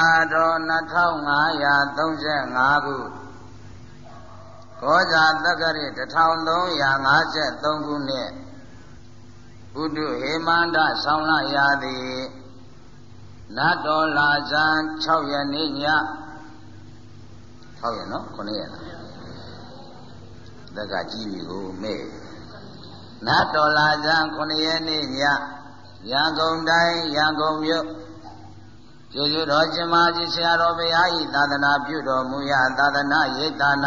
အာတော်2535ခုခောဇာတက္ကရီ1353ခုနှစ်ဘုဒ္ဓဟေမန္တဆောင်းလရာသည်နတ်တော်လာဇန်6ရက်နေ့ည6ရက်နော်9ရက်လားတက်ကကြည့်ပြီကိုမဲ့နတ်တော်လာဇန်9ရက်နေ့ညရန်ကုန်တိုင်းရန်ကုန်မြို့ ကျေးဇူးတော်ရှင်မကြီးဆရာတော်ဘုရားဤသာသနာပြုတော်မူရာသာသနာရိပ်သာ၌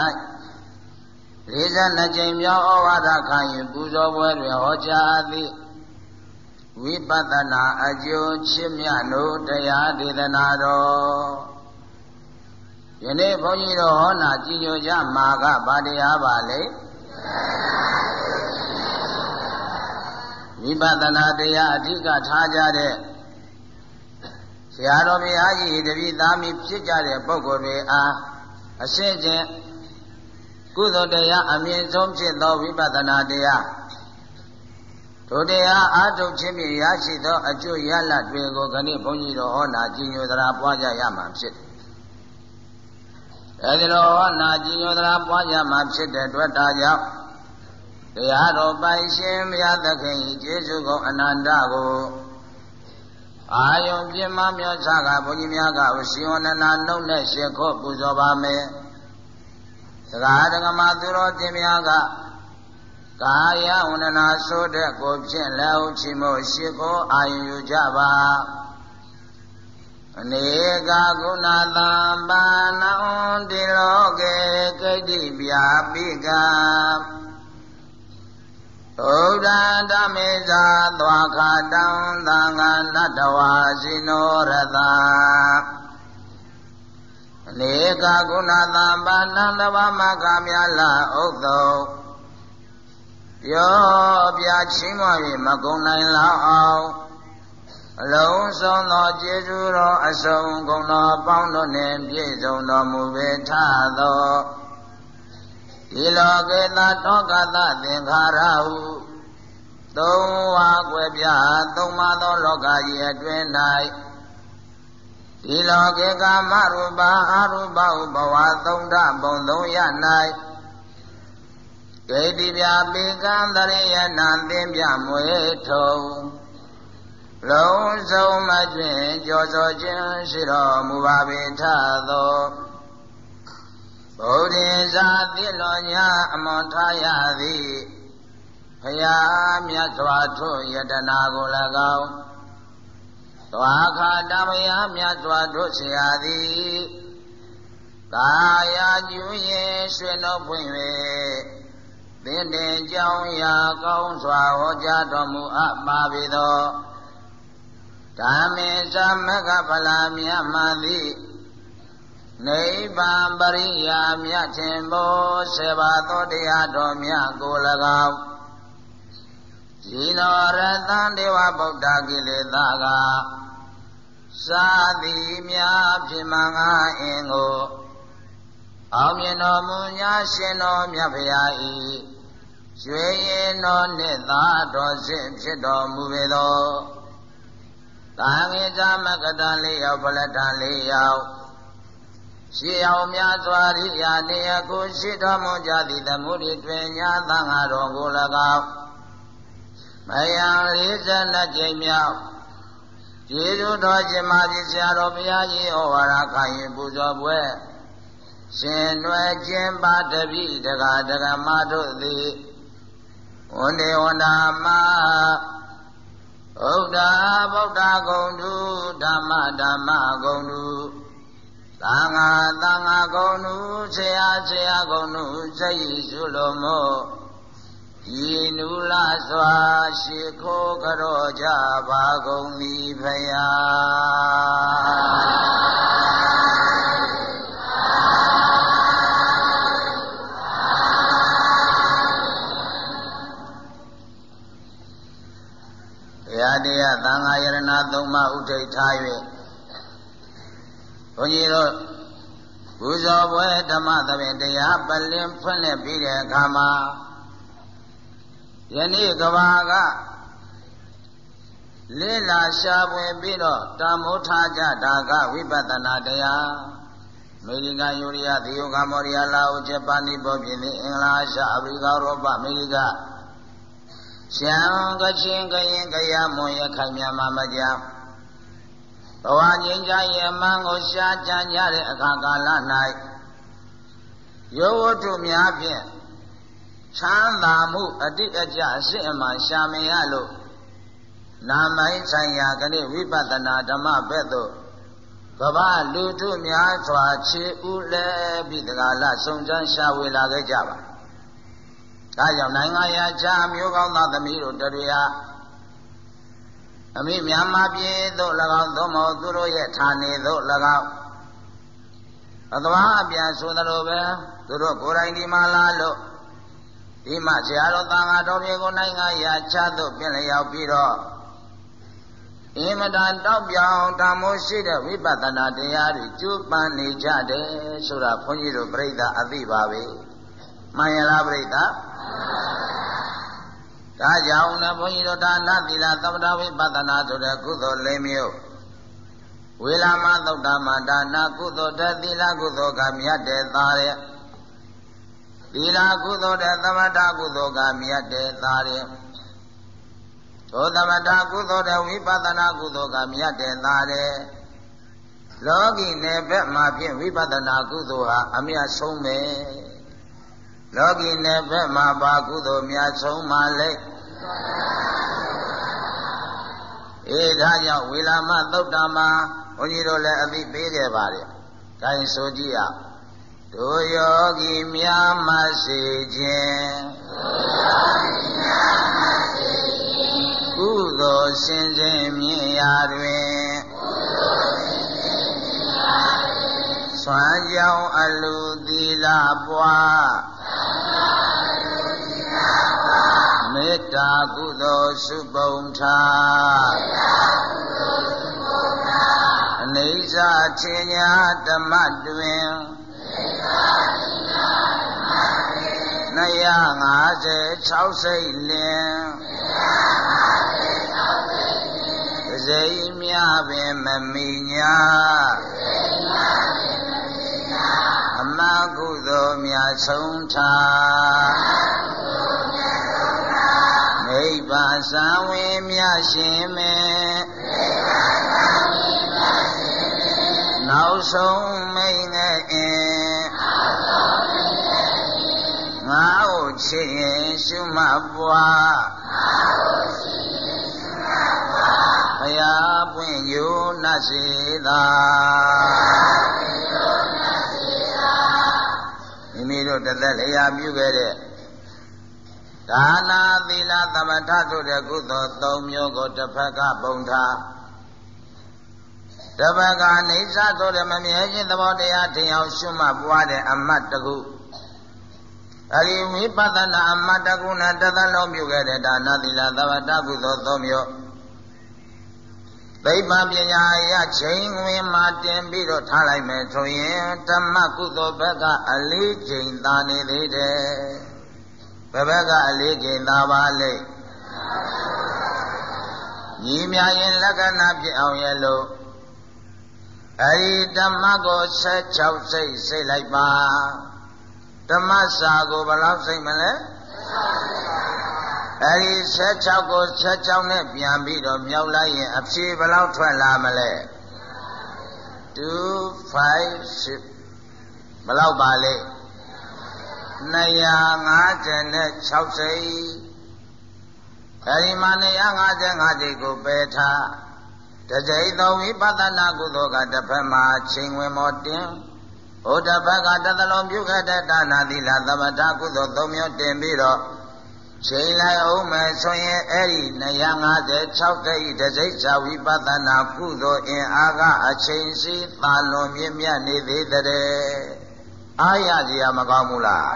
42ကြိမ်မြောက်ဩဝါဒခံယူပူဇော်ပွဲတွင်ဟောကြားသည်ဝိပဿနာအကျိုးချစ်မြတ်တို့တရားဒေသနာတော်ယနေ့ဘုန်းကြီးတို့ဟောနာကြည်ညိုကြမှာကဗာတရားပါလေဝိပဿနာတရားအဓိကထားကြတဲ့ ဆရာတော်ဘုရားကြီးတပည့်သားမိဖြစ်ကြတဲ့ပုဂ္ဂိုလ်တွေအားအရှင်းချင်းကုသိုလ်တရားအမြင့်ဆုံးဖြစ်သောဝိပဿနာတရားထိုတရားအာထုတ်ခြင်းဖြင့်ရရှိသောအကျိုးရလဒ်တွေကိုခဏဘုန်းကြီးတော်ဟောနာကြည်ညိုသရာပွားကြရမှာဖြစ်အဲဒီလိုဟောနာကြည်ညိုသရာပွားကြမှာဖြစ်တဲ့အတွက်ဒါကြောင့်တရားတော်ပိုင်ရှင်မြတ်သခင်ကျေးဇူးကုန်အနန္တကို အာယုံပြင်းမမြောချကဘုန်းကြီးများကဝစီဝန္ဒနာနှုတ်နဲ့ရှ िख ော့ပူဇော်ပါမယ်။သက္ကာဒဂမသူတော်တင်များကကာယဝန္ဒနာဆိုတဲ့ကိုဖြင့်လည်းဥချီမို့ရှ िख ောအာယုယူကြပါ။အနေကကုဏတံပါဏံတိလောကေကိတိပြာပိကံ ဩဒန္တမေဇာသွားခတံသံဃာနတဝါစိနောရတအနေကကုဏသံပါဏံတဝမကမြလာဥဒ္ဓောပြောပြချင်းမ၍မကုံနိုင်လောက်အောင်အလုံးစုံသောကျေးဇူးတော်အစုံကုန်တော်ပေါင်းတို့နှင့်ပြည့်စုံတော်မူပေထသော ဒီလောကေသတောကသသင်္ခါရဟုသုံးဝါကွယ်ပြသုံးပါသောလောကကြီးအတွင်း၌ဒီလောကေကာမရူပအရူပဥဘဝသုံးဓပုံသုံးရ၌ဂေတိပြပေကံတရိယနာသင်ပြမွေထုံလုံးစုံမတွင်ကြောစောခြင်းရှိတော်မူပါပေထသော ဗုဒ္ဓေဇာတိလောညာအမွန်ထားရသည်ဖယားမြတ်စွာထွယတနာကို၎င်းသွားခာတမယမြတ်စွာတို့ဆရာသည်ကာယကျူရင်ရွှေနှုတ်ဖွင့်၍သင်တင်ကြောင်းရာကောင်းစွာဟောကြားတော်မူအပ်ပါပေသောဓမ္မေသမဂဗလာမြတ်မှန်သည် နိဗ္ဗာန်ပရိယာမြတ်ခြင်းဘောဆေဘာသောတရားတော်မြတ်ကို၎င်းဇီနောရတံဒေဝဗုဒ္ဓကိလေသာကသာတိမြဖြစ်မှငါအင်းကိုအောင်မြင်တော်မူညာရှင်တော်မြတ်ဖရာဤရွှေရင်တော်နှင့်သာတော်စစ်ဖြစ်တော်မူပေသောသာငေဇမကတလေးယောက်ဖလတလေးယောက် ရှိအောင်များစွာရိယာနေယကိုရှိတော်မူကြသည့်သမှုရိတွင်ညာသံဃာတော်ကို၎င်းမယံ42ကြိမ်မြောက်ကျေးဇူးတော်ရှင်မကြီးဆရာတော်ဘုရားကြီးဩဝါဒခံရင်ပူဇော်ပွဲရှင်နွယ်ခြင်းပါတပိတက္ကဒကမတို့သည်ဝန္ဒေဝန္ဒာမဥဒ္ဓဗုဒ္ဓဂုံတုဓမ္မဓမ္မဂုံတု သံဃာသံဃာဂုံတုဆရာဆရာဂုံတုစိတ်စုလိုမို့ဤနုလစွာရှိခိုးကြောကြပါကုန်သည်ဖယားတရားသံဃာယရဏသုံးပါးဥထိတ်ထား၍ ဘုန်းကြီးတို့ပူဇော်ပွဲဓမ္မသဘင်တရားပလင်ဖွင့်လှစ်ပြီးတဲ့အခါမှာယနေ့ကဘာကလေးလာရှားပွင့်ပြီးတော့တမိုးထားကြတာကဝိပဿနာတရားအမေရိကန်ယူရီးယားသီယိုကမော်ရီးယားလာအိုဂျပန်နီပေါ်ပြည်နေအင်္ဂလာရှားအာဖရိကဥရောပအမေရိကရှမ်းကချင်းကရင်ကရမွန်ရခိုင်မြန်မာမကြ ဘဝငြိမ်းချမ်းရေးအမှန်ကိုရှားကြံကြတဲ့အခါကာလ၌ယောဝတ္ထုများဖြင့်ချမ်းသာမှုအတိအကျအစစ်အမှန်ရှာမရလို့နာမိုင်းဆိုင်ရာကနေ့ဝိပဿနာဓမ္မဘက်သို့ကမ္ဘာလူထုများစွာခြေဥလဲပြီးတကားလစုံစမ်းရှာဝေလာခဲ့ကြပါဒါကြောင့်နိုင်ငံရာချာမျိုးကောင်းသားသမီးတို့တွေဟာ အမိမြန်မာပြည်သို့၎င်းသို့မဟုတ်သူတို့ရဲ့ဌာနေသို့၎င်းအသဘာအပြန်ဆိုသလိုပဲသူတို့ကိုယ်တိုင်ဒီမှာလာလို့ဒီမှာဆရာတော်သံဃာတော်တွေကိုနိုင်ငံရာချသို့ပြင်လျောက်ပြီးတော့အင်မတန်တောက်ပြောင်တမိုးရှိတဲ့ဝိပဿနာတရားတွေကျူးပန်းနေကြတယ်ဆိုတာဘုန်းကြီးတို့ပြိဿအသိပါပဲမှန်ရလားပြိဿ ဒါကြောင့်လည်းဘုန်းကြီးတို့ဒါနသီလသမထဝိပဿနာဆိုတဲ့ကုသိုလ်လေးမျိုးဝေလာမသုတ်တမဒါနကုသိုလ်တဲ့သီလကုသိုလ်ကမြတ်တဲ့သားတဲ့သီလကုသိုလ်တဲ့သမထကုသိုလ်ကမြတ်တဲ့သားတဲ့သောသမထကုသိုလ်တဲ့ဝိပဿနာကုသိုလ်ကမြတ်တဲ့သားတဲ့လောကီနယ်ဘက်မှာဖြင့်ဝိပဿနာကုသိုလ်ဟာအမြတ်ဆုံးပဲ လောကီနယ်ဘက်မှာဘာကုသိုလ်များဆုံးမှလဲအေးဒါကြောင့်ဝေလာမသုတ်တံမှာဘုန်းကြီးတို့လည်းအသိပေးခဲ့ပါတယ်။ဒါရင်ဆိုကြည့်ရတို့ယောဂီများမစေခြင်းကုသိုလ်စင်စဉ်မြင်ရာတွင် စွမ်းကြောင်းအလူသီလပွားမေတ္တာကုသိုလ်စုပုံထားအနေစာချင်းညာဓမ္မတွင်256စိတ်လင်စိတ်မြပင်မမီညာ အမကုသိုလ်များဆုံးထားနိဗ္ဗာန်သံဝေမြရှင်မေနောက်ဆုံးမိန်ငယ်အင်းငါ့ကိုချစ်ရင်ရှုမှတ်ပွားဘုရားပွင့်ယူနတ်စေသာ တို့တသက်လျာပြုခဲ့တဲ့ဒါနာသီလသမထတို့တဲ့ကုသိုလ်၃မျိုးကိုတစ်ဖက်ကပုံထားတစ်ဖက်ကနေသဆိုတဲ့မမြဲခြင်းသဘောတရားထင်အောင်ရှုမှတ်ပွားတဲ့အမတ်တခုအဲဒီဝိပဿနာအမတ်တခုနဲ့တသက်လုံးပြုခဲ့တဲ့ဒါနာသီလသမထကုသိုလ်၃မျိုး သိပ္ပံပညာရချိန်ဝင်မှာတင်ပြီးတော့ထားလိုက်မယ်ဆိုရင်ဓမ္မကုသိုလ်ဘက်ကအလေးချိန်သာနေသေးတယ်ဘယ်ဘက်ကအလေးကျင်သာပါလိမ့်ညီမြရင်လက္ခဏာဖြစ်အောင်ရဲ့လို့အဲဒီဓမ္မကို16စိတ်စိတ်လိုက်ပါဓမ္မစာကိုဘယ်လောက်စိတ်မလဲ အဲဒီ16ကို16နဲ့ပြန်ပြီးတော့မြောက်လိုက်ရင်အဖြေဘယ်လောက်ထွက်လာမလဲ2 5 6ဘယ်လောက်ပါလဲ256စိတ်အဲဒီမှာ255စိတ်ကိုပယ်ထားတစိတ်သောဝိပဿနာကုသိုလ်ကတစ်ဖက်မှာချိန်ဝင်မောတင်ဟိုတစ်ဖက်ကတသလုံးပြုခဲ့တဲ့ဒါနာသီလသမထကုသိုလ်သုံးမျိုးတင်ပြီးတော့ ချိန်လိုက်အောင်မယ်ဆိုရင်အဲ့ဒီ256စိတ်တစိတ်သာဝိပဿနာကုသိုလ်အင်အားကအချိန်စီသာလွန်မြင့်မြတ်နေသေးတဲ့အားရစရာမကောင်းဘူးလား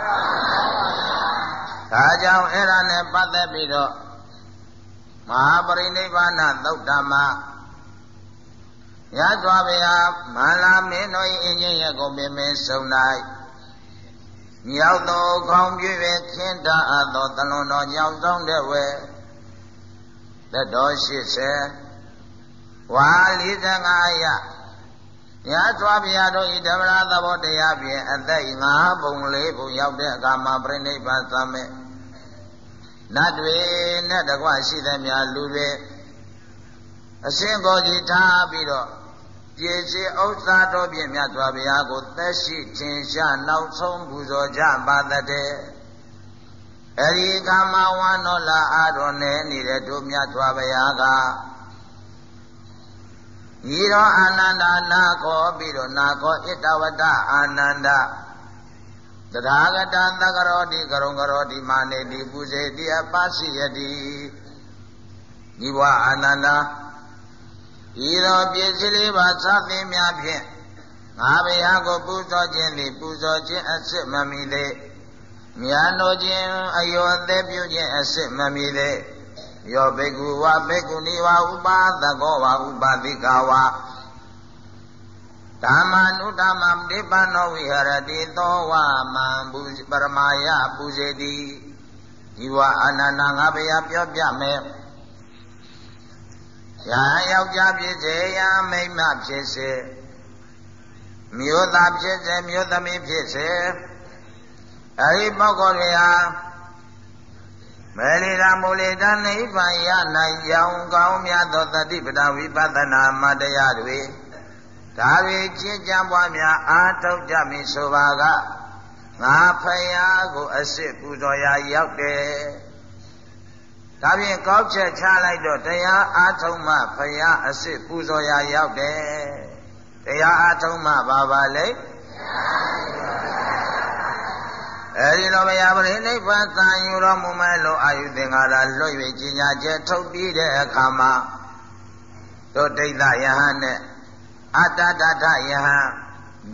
ဒါကြောင့်အဲ့ဒါနဲ့ပတ်သက်ပြီးတော့မဟာပရိနိဗ္ဗာန်သုတ်တမရသော်ဗျာမန္လာမင်းတို့၏အင်းကြီးရဲ့ကုန်ပင်မင်းဆုံး၌ မြောက်သောခေါင်းပြည့်ပဲခင်းတာအပ်သောတလွန်တော်ညောင်ဆောင်တဲ့ဝဲသက်တော်80ဝါ45ရရသော်ဗျာတို့ဤဓမ္မရာသဘောတရားဖြင့်အသက်ငါးပုံလေးပုံရောက်တဲ့အခါမှာပြိဋိဘသမေနတ်တွေနဲ့တကွရှိသမျှလူတွေအရှင်ကိုကြီးထားပြီးတော့ ပြေစီဥစ္စာတို့ဖြင့်မြတ်စွာဘုရားကိုသက်ရှိထင်ရှားနောက်ဆုံးပူဇော်ကြပါတဲ့အဲဒီကမ္မဝန္နောလာအာတော်နဲ့နေတဲ့တို့မြတ်စွာဘုရားကဤတော်အာနန္ဒာနာကောပြီးတော့နာကောဣတဝတအာနန္ဒာတထာဂတသကရောတိကရုံကရောတိမာနေတိပုဇေတိအပစီယတိဤဘဝအာနန္ဒာ ဤသောပြည့်စည်လေးပါသသင်များဖြင့်ငါဘုရားကိုပူဇော်ခြင်းသည်ပူဇော်ခြင်းအစစ်မမီသေးမြာနိုခြင်းအယောအသက်ပြုခြင်းအစစ်မမီသေးယောဘေကုဝဘေကုဏီဝဥပါသကောဝဥပါတိကဝဓမ္မနုဓမ္မနိဗ္ဗာနောဝိဟရတိသောဝမံပုပရမယပူဇေတိဒီဝအာနန္ဒငါဘုရားပြောပြမယ် ရာယောက်ျားဖြစ်စေရာမိန်းမဖြစ်စေမြို့သားဖြစ်စေမြို့သမီးဖြစ်စေအဲဒီပုဂ္ဂိုလ်တွေဟာမေလီရာမူလီတနိဗ္ဗာန်ရနိုင်ကြောင်းကောင်းမြတ်သောတတိပဒဝိပဿနာမတရားတွေဒါတွေကျင့်ကြံပွားများအားထုတ်ကြမည်ဆိုပါကငါဖယားကိုအစ်စ်ပူဇော်ရာရောက်တယ် ဒါဖြင့်ကောက်ချက်ချလိုက်တော့တရားအားထုတ်မှဖယားအစ်စ်ပူဇော်ရာရောက်တယ်တရားအားထုတ်မှဘာပါလဲအဲဒီလိုဘုရားပရိနိဗ္ဗာန်သံယူတော်မူမဲ့လို့အာယုသင်္ကာရလွတ်၍ကြီးညာချက်ထုတ်ပြီးတဲ့အခါမှာတို့ဒိဋ္ဌယဟန်နဲ့အတ္တတတယဟန်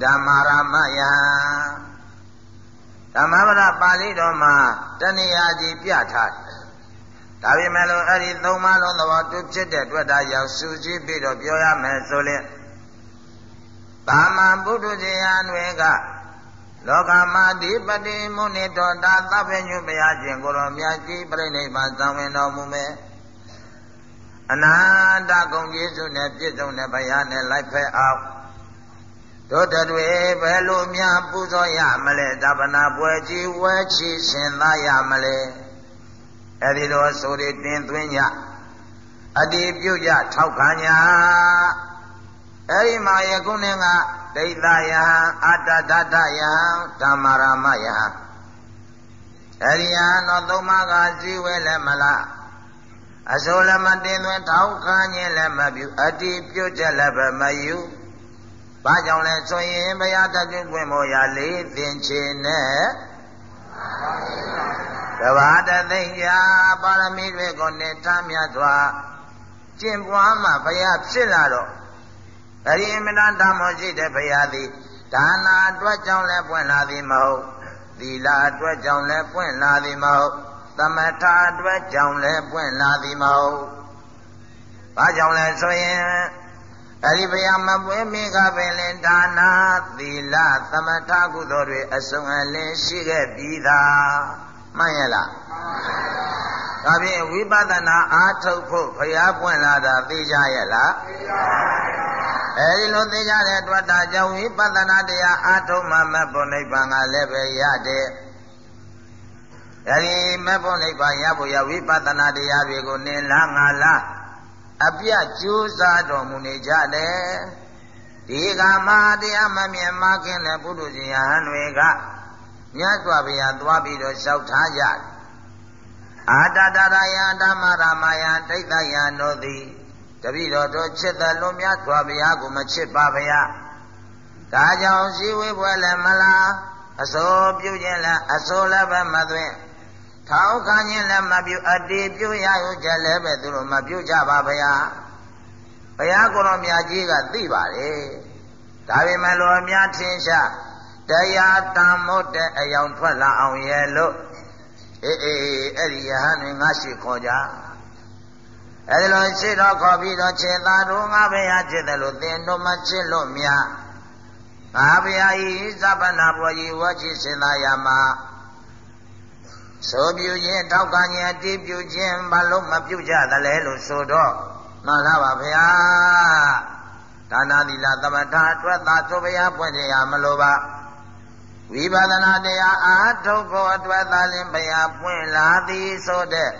ဓမ္မာရမယဟန်ဓမ္မပဒပါဠိတော်မှာတဏှာကြီးပြထားတယ် ဒါပေမဲ့လို့အဲ့ဒီသုံးပါးလုံးသဘောတူဖြစ်တဲ့တွေ့တာရောက်စူးစီးပြီးတော့ပြောရမယ်ဆိုရင်တာမန်ပုထုဇေယံတွေကလောကမှာဒီပတိမုနိတောတာသဗ္ဗညုဘုရားရှင်ကိုရောမြတ်ကြီးပြိဋိဘသံဝင်တော်မူမယ်အနန္တဂုံကျေးဇူးနဲ့ပြည့်စုံတဲ့ဘုရားနဲ့လိုက်ဖက်အောင်တို့တွေဘယ်လိုများပူဇော်ရမလဲတပနာပွဲကြီးဝဲချီဆင်သားရမလဲ အဲဒီလိုဆိုရတင်သွင်းကြအတိပြုကြထောက်ခံညာအဲဒီမှာယခုနေ့ကဒိဋ္ဌယဟံအတ္တဒတ္တယဟံဓမ္မရမယဟံအဲဒီယဟံတော့သုံးပါးကဇီဝဲလည်းမလားအစိုးလည်းမတင်သွင်းထောက်ခံခြင်းလည်းမပြုအတိပြုချက်လည်းပဲမယူဘာကြောင့်လဲဆိုရင်ဘုရားတက္ကွင့်မောရလေးသင်ချေနဲ့ တဘာတသိညာပါရမီတွေကိုနေထားမြတ်စွာကျင့်ပွားမှဘုရားဖြစ်လာတော့အရိမဏဓမ္မောရှိတဲ့ဘုရားသည်ဒါနာအတွက်ကြောင့်လည်းပွင့်လာသည်မဟုတ်သီလအတွက်ကြောင့်လည်းပွင့်လာသည်မဟုတ်သမထအတွက်ကြောင့်လည်းပွင့်လာသည်မဟုတ်ဘာကြောင့်လဲဆိုရင်အဲ့ဒီဘုရားမပွင့်မိကပင်လင်ဒါနာသီလသမထကုသိုလ်တွေအစုံအလင်းရှိခဲ့ပြီးသား မှန်ရဲ့လားဒါဖြင့်ဝိပဿနာအားထုတ်ဖို့ဘုရားပွင့်လာတာသိကြရဲ့လားသိပါပါအဲဒီလိုသိကြတဲ့အတွက်ဒါကြောင့်ဝိပဿနာတရားအားထုတ်မှမဖို့နိဗ္ဗာန်ကလည်းပဲရတဲ့အဲဒီမဖို့နိဗ္ဗာန်ရဖို့ရဝိပဿနာတရားတွေကိုနင်လားငါလားအပြတ်ကြိုးစားတော်မူနေကြတယ်ဒီကမှာတရားမမြင်မကင်းတဲ့ပုထုဇဉ်ယဟန်တွေက မြတ်စွာဘုရားသွားပြီးတော့လျှောက်ထားကြတယ်အာတတရယဓမ္မရမယဒိဋ္ဌယံတို့သည်တပိတော်တို့ချစ်တယ်လို့မြတ်စွာဘုရားကိုမချစ်ပါဗျာဒါကြောင့်ရှိဝေပွဲလည်းမလားအစိုးပြုခြင်းလည်းအစိုးလည်းပဲမသွင်းထောက်ခံခြင်းလည်းမပြုအတေပြုရရုံချက်လည်းပဲသူတို့မပြုကြပါဗျာဘုရားကိုယ်တော်မြတ်ကြီးကသိပါတယ်ဒါပေမဲ့လို့အများထင်ရှား တရားတန်မို့တဲ့အယောင်ထွက်လာအောင်ရဲ့လို့အေးအေးအဲ့ဒီယဟန်တွေငါရှိခေါ်ကြအဲ့ဒီလိုရှိတော့ခေါ်ပြီးတော့ခြေသားတို့ငါဘုရားချစ်တယ်လို့သင်တို့မချစ်လို့မြတ်ငါဘုရားဤသဗ္ဗနာဘောကြီးဝါချစ်စင်သာယာမှာဆိုပြုခြင်းထောက်ခံခြင်းအတိပြုခြင်းဘာလို့မပြုကြသလဲလို့ဆိုတော့မှန်လားပါဗျာဒါနာသီလသမထအတွက်သာသုဘယပွင့်ရမလိုပါ ဝိပဿနာတရားအားထုတ်ဖို့အတွက်သာလင်ဘုရားပွင့်လာသည်ဆိုတဲ့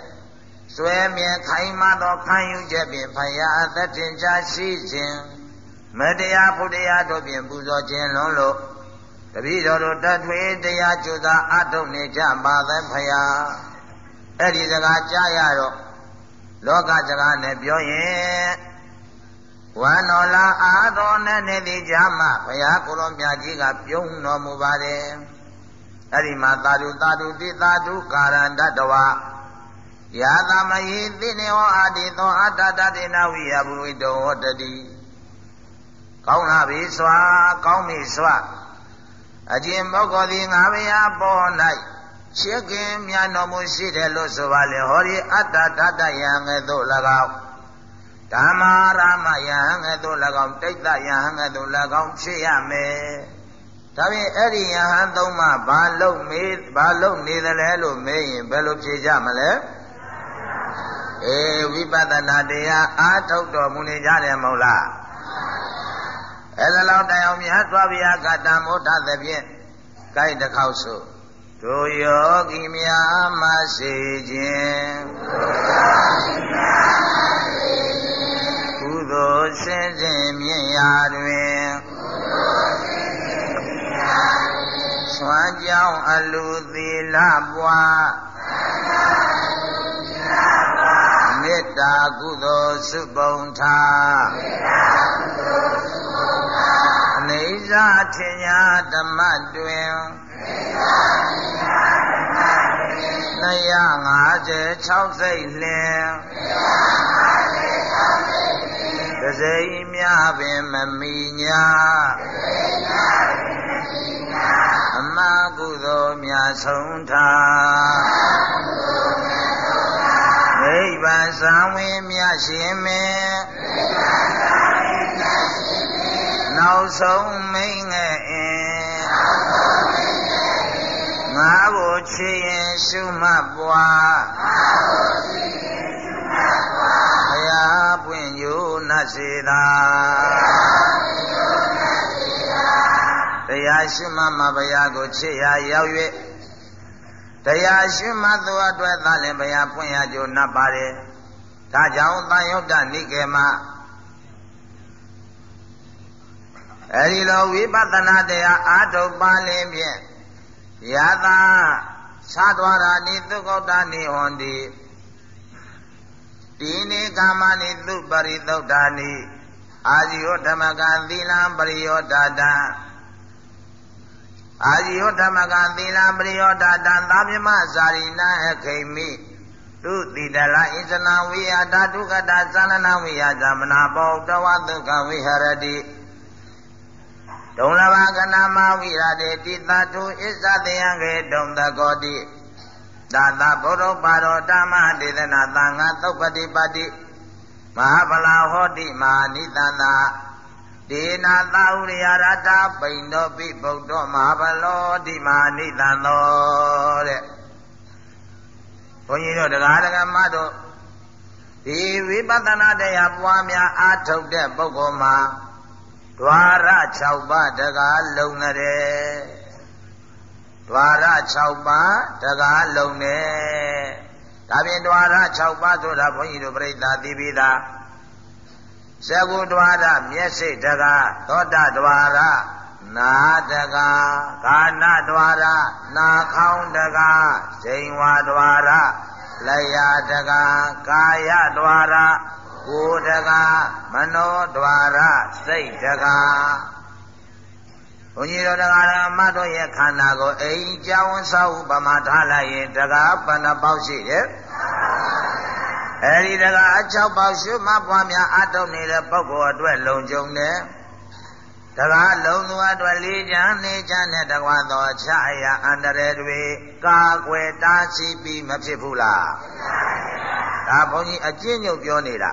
ဆွဲမြဲခိုင်မာသောခံယူချက်ဖြင့်ဘုရားအသက်တင်ချရှိခြင်းမတရားဘုရားတို့ဖြင့်ပူဇော်ခြင်းလွန်းလို့တပည့်တော်တို့တထွေတရားကျူသာအထုတ်နေကြပါသဖရာအဲ့ဒီစကားကြားရတော့လောကစကားနဲ့ပြောရင် ဝန္တော်လာအာတော်နဲ့နေတိကြမှာဘုရားကိုယ်တော်မြတ်ကြီးကပြုံးတော်မူပါတယ်အဲ့ဒီမှာသာဓုသာဓုတိသာဓုကာရန္တတဝယာသမယိသိနေဝအာတိသောအတ္တတတေနဝိယဘုဝိတောဟောတတိကောင်းလာပြီစွာကောင်းပြီစွာအကျင့်ပုဂ္ဂိုလ်သည်ငါဘုရားပေါ်၌ရှင်းကင်းမြတ်တော်မူရှိတယ်လို့ဆိုပါလေဟောဒီအတ္တတတယံငယ်သို့၎င်း ဓမ္မာရမယံငယ်သို့၎င်းတိတ်တယံငယ်သို့၎င်းဖြစ်ရမယ်ဒါဖြင့်အဲ့ဒီယဟန်သုံးပါးဘာလို့မေးဘာလို့နေတယ်လဲလို့မေးရင်ဘယ်လိုဖြေကြမလဲအေးဝိပဿနာတရားအားထုတ်တော်မူနေကြတယ်မဟုတ်လားအဲဒါလောက်တိုင်အောင်မြတ်စွာဘုရားကတံမောထသဖြင့်ကြိုက်တစ်ခေါက်ဆိုတို့ယောဂီများမစေခြင်းကုသို လ်စင်စဉ်မြင့်ရာတွင်ဆွမ်းကြောင်းအလူသီလပွားမေတ္တာကုသိုလ်စုပုံထားမေတ္တာကုသိုလ်စုပုံထားအနေစာထင်ညာဓမ္မတွင်အနေစာထင်ညာဓမ္မတွင်256စိတ်လင်256စိတ်လင် တစိမ့်များပင်မမီညာတစိမ့်များပင်မမီညာအမကုသိုလ်များဆုံးထားအမကုသိုလ်များဆုံးထားနိဗ္ဗာန်သံဝင်မြတ်ရှင်မင်းနိဗ္ဗာန်သံဝင်မြတ်ရှင်မင်းနောက်ဆုံးမိန်ငယ်အင်းငါကိုချစ်ရင်ရှုမှတ်ပွားငါကိုချစ်ရင်ရှုမှတ်ပွားဘု ရားပွင့်ယူနတ်စေသာတရားရှုမှတ်မှဘုရားကိုချစ်ရာရောက်၍တရားရှုမှတ်သူအတွက်သာလင်ဘုရားပွင့်ရကြိုးနတ်ပါတယ်ဒါကြောင့်တန်ယုတ်တနိကေမှာအဲဒီလိုဝိပဿနာတရားအာထုတ်ပါလင်းဖြင့်ယတာသာသွားရာနိသုက္ကုတ္တနိဟွန်တိ ဒီနိကာမနိသုပရိသုတ်တာနိအာဇီဝဓမ္မကသီလံပရိယောဒတံအာဇီဝဓမ္မကသီလံပရိယောဒတံသာမြမဇာရိနာအခိမိတုတိတလဣဇနဝိယဓာတုကတသန္နနဝိယသမနာဘောတဝတုကဝိဟရတိဒုံလဘာကနာမဝိရတေတိတတုဣဇတယံကေဒုံတကောတိ သာသဗုဒ္ဓပါရောဓမ္မဒေသနာသံဃာသုပတိပတိမဟာဗလာဟောတိမဟာနိသန္တာဒေနာသာဥရိယရတပိန်တော်ပိဗုဒ္ဓမဟာဗလောတိမဟာနိသန္တောတဲ့ဘုန်းကြီးတို့တရားဓမ္မတို့ဒီဝိပဿနာတရားပွားများအားထုတ်တဲ့ပုဂ္ဂိုလ်မှာဒွါရ6ပါးတကားလုံးတဲ့ ဒွါရ6ပါးတကားလုံးတဲ့ဒါပြင်ဒွါရ6ပါးဆိုတာဘုန်းကြီးတို့ပြိဿသိပြီးသားသကုဒွါရမျက်စိတကားသောတာဒွါရနာတကားကာနဒွါရနာခေါင်းတကားဇိန်ဝါဒွါရလျာတကားကာယဒွါရကိုယ်တကားမနောဒွါရစိတ်တကား ဘုန်းကြီးတို့တရားဓမ္မတို့ရဲ့ခန္ဓာကိုအိမ်ကြောင်းဆောက်ဥပမာထားလိုက်ရင်တကားဘယ်နှပေါက်ရှိရဲ့အဲဒီတကားအ၆ပေါက်ရှုမှပွားများအထုတ်နေတဲ့ပုဂ္ဂိုလ်အတွက်လုံခြုံတယ်တကားလုံးသူအတွက်လေးချမ်းနေချမ်းနဲ့တကွာသောအခြားအရာအန္တရာယ်တွေကာကွယ်တားဆီးပြီးမဖြစ်ဘူးလားဒါဘုန်းကြီးအကျဉ်းချုပ်ပြောနေတာ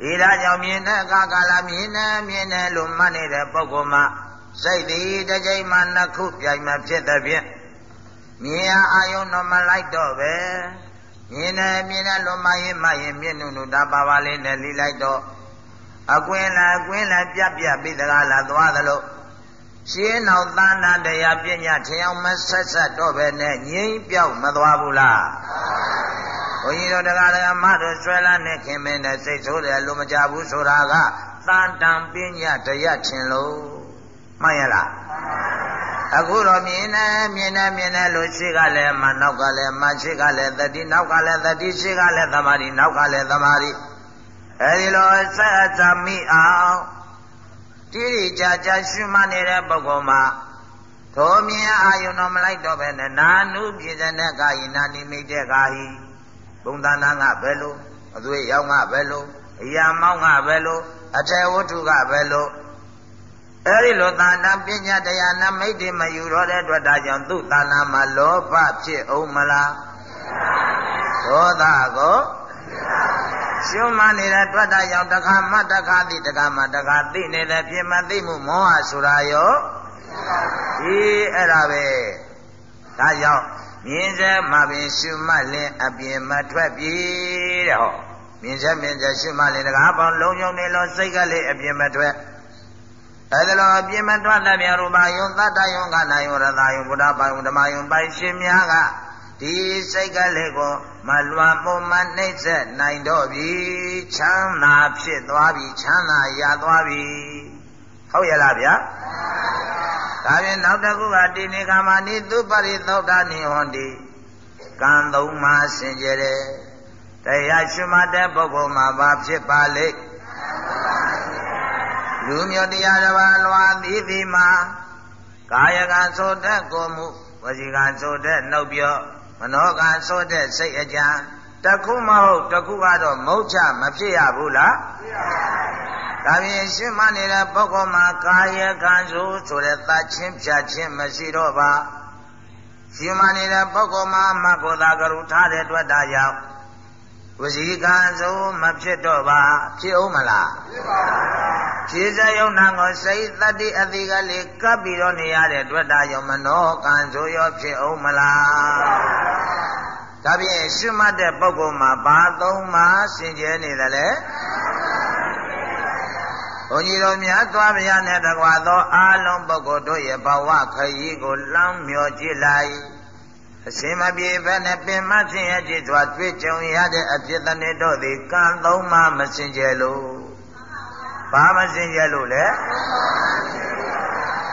ဒီဒါကြောင့်မြင်တဲ့အခါကာလမြင်နေမြင်နေလို့မှတ်နေတဲ့ပုဂ္ဂိုလ်မှာ စိတ်ဒီတစ်ချိန်မှနှစ်ခုပြိုင်မှဖြစ်တဲ့ဖြင့်မြင်ရအာယုံတော့မလိုက်တော့ပဲမြင်တယ်မြင်တယ်လွန်မရင်မရင်မြင့်နုနုတာပါပါလေးနဲ့လိလိုက်တော့အကွင်းလာအကွင်းလာပြပြပြီးတကားလာသွားသလိုရှင်းနောက်သာနာတရားပညာထင်အောင်မဆက်ဆက်တော့ပဲနဲ့ငြိမ့်ပြောက်မသွားဘူးလားဘုန်းကြီးတို့တရားတရားမတို့ဆွဲလာနေခင်မင်းနဲ့စိတ်ဆိုးတယ်လို့မကြဘူးဆိုတာကသာတံပညာတရားထင်လို့ မှန်ရလားအခုတော့မြင်နေမြင်နေမြင်နေလို့ရှိကလည်းမနောက်ကလည်းမရှိကလည်းတတိနောက်ကလည်းတတိရှိကလည်းသမာဓိနောက်ကလည်းသမာဓိအဲဒီလိုဆက်အစမိအောင်တိတိကျကျရှုမှတ်နေတဲ့ပုဂ္ဂိုလ်မှာထိုမြင်အာယုံတော်မလိုက်တော့ပဲနဲ့နာနုပြေတဲ့ကာယနာနိမိတ်တဲ့ကာဟိဘုံသန္တာငါဘယ်လိုအသွေးရောက်ငါဘယ်လိုအရာမောင်းငါဘယ်လိုအထေဝတ္ထုကဘယ်လို အဲဒီလိုသာနာပညာတရားနမိတ်တွေမယူတော့တဲ့အတွက်ဒါကြောင့်သူ့သာနာမှာလောဘဖြစ်အောင်မလားဒေါသကိုရှုမှန်နေတဲ့တွတ်တာကြောင့်တခါမှတခါသိတခါမှတခါသိနေတဲ့ပြမသိမှုမောဟဆိုတာရောဒီအဲ့ဒါပဲဒါကြောင့်မြင်စေမှပင်ရှုမှတ်လင်အပြင်မထွက်ပြေတဲ့ဟောမြင်စေမြင်စေရှုမှတ်လင်တကားပေါင်းလုံးုံနေလို့စိတ်ကလေးအပြင်မထွက် အဲဒါလိုအပြင်မထွက်တဲ့မြရူပယုံသတ္တယုံကနာယုံရသယုံဘုရားပိုင်ဓမ္မယုံပိုင်ရှင်များကဒီစိတ်ကလေးကိုမလွန်မှုမနှိမ့်ဆက်နိုင်တော့ပြီချမ်းသာဖြစ်သွားပြီချမ်းသာရသွားပြီဟုတ်ရဲ့လားဗျာဒါပြင်နောက်တစ်ခုကတိနေကမာနိသူပရိသောတာနိဟောတိကံသုံးပါးစင်ကြယ်တယ်တရားရှိမှတဲ့ပုဂ္ဂိုလ်မှာဘာဖြစ်ပါလိမ့် လူမျိုးတရားတစ်ပါးလွာသည်သည်မှာကာယကဆိုတဲ့ကိုမှုဝစီကဆိုတဲ့နှုတ်ပြောမနောကဆိုတဲ့စိတ်အကြံတခုမဟုတ်တခုကတော့မဟုတ်ချမဖြစ်ရဘူးလားဖြစ်ပါဘူးဒါပြင်ရှင်းမနေတဲ့ပုဂ္ဂိုလ်မှာကာယကံဆိုဆိုတဲ့သတ်ချင်းဖြတ်ချင်းမရှိတော့ပါရှင်းမနေတဲ့ပုဂ္ဂိုလ်မှာမကိုယ်သာကရုထားတဲ့အတွက်ဒါကြောင့် ဝစီကံဆိုမဖြစ်တော့ပါဖြစ်အောင်မလားဖြစ်ပါဘူးဖြစ်စယုံနာကိုစိတ်တတိအတိကလေးကပ်ပြီးတော့နေရတဲ့အတွက်ဒါကြောင့်မနောကံဆိုရောဖြစ်အောင်မလားဒါဖြင့်ရှုမှတ်တဲ့ပုဂ္ဂိုလ်မှာဘာသုံးပါစင်ကြဲနေတယ်လဲဘုန်းကြီးတို့များသွားဗျာနဲ့တကွာသောအာလုံးပုဂ္ဂိုလ်တို့ရဲ့ဘဝခရီးကိုလောင်းမြော်ကြည့်လိုက် အစင်မပြေဘဲနဲ့ပင်မဆင်းရဲကြည်စွာတွေ့ကြုံရတဲ့အဖြစ်တနေ့တို့သည်ကံသုံးပါမစင်ကြယ်လို့ဘာမစင်ကြယ်လို့လဲ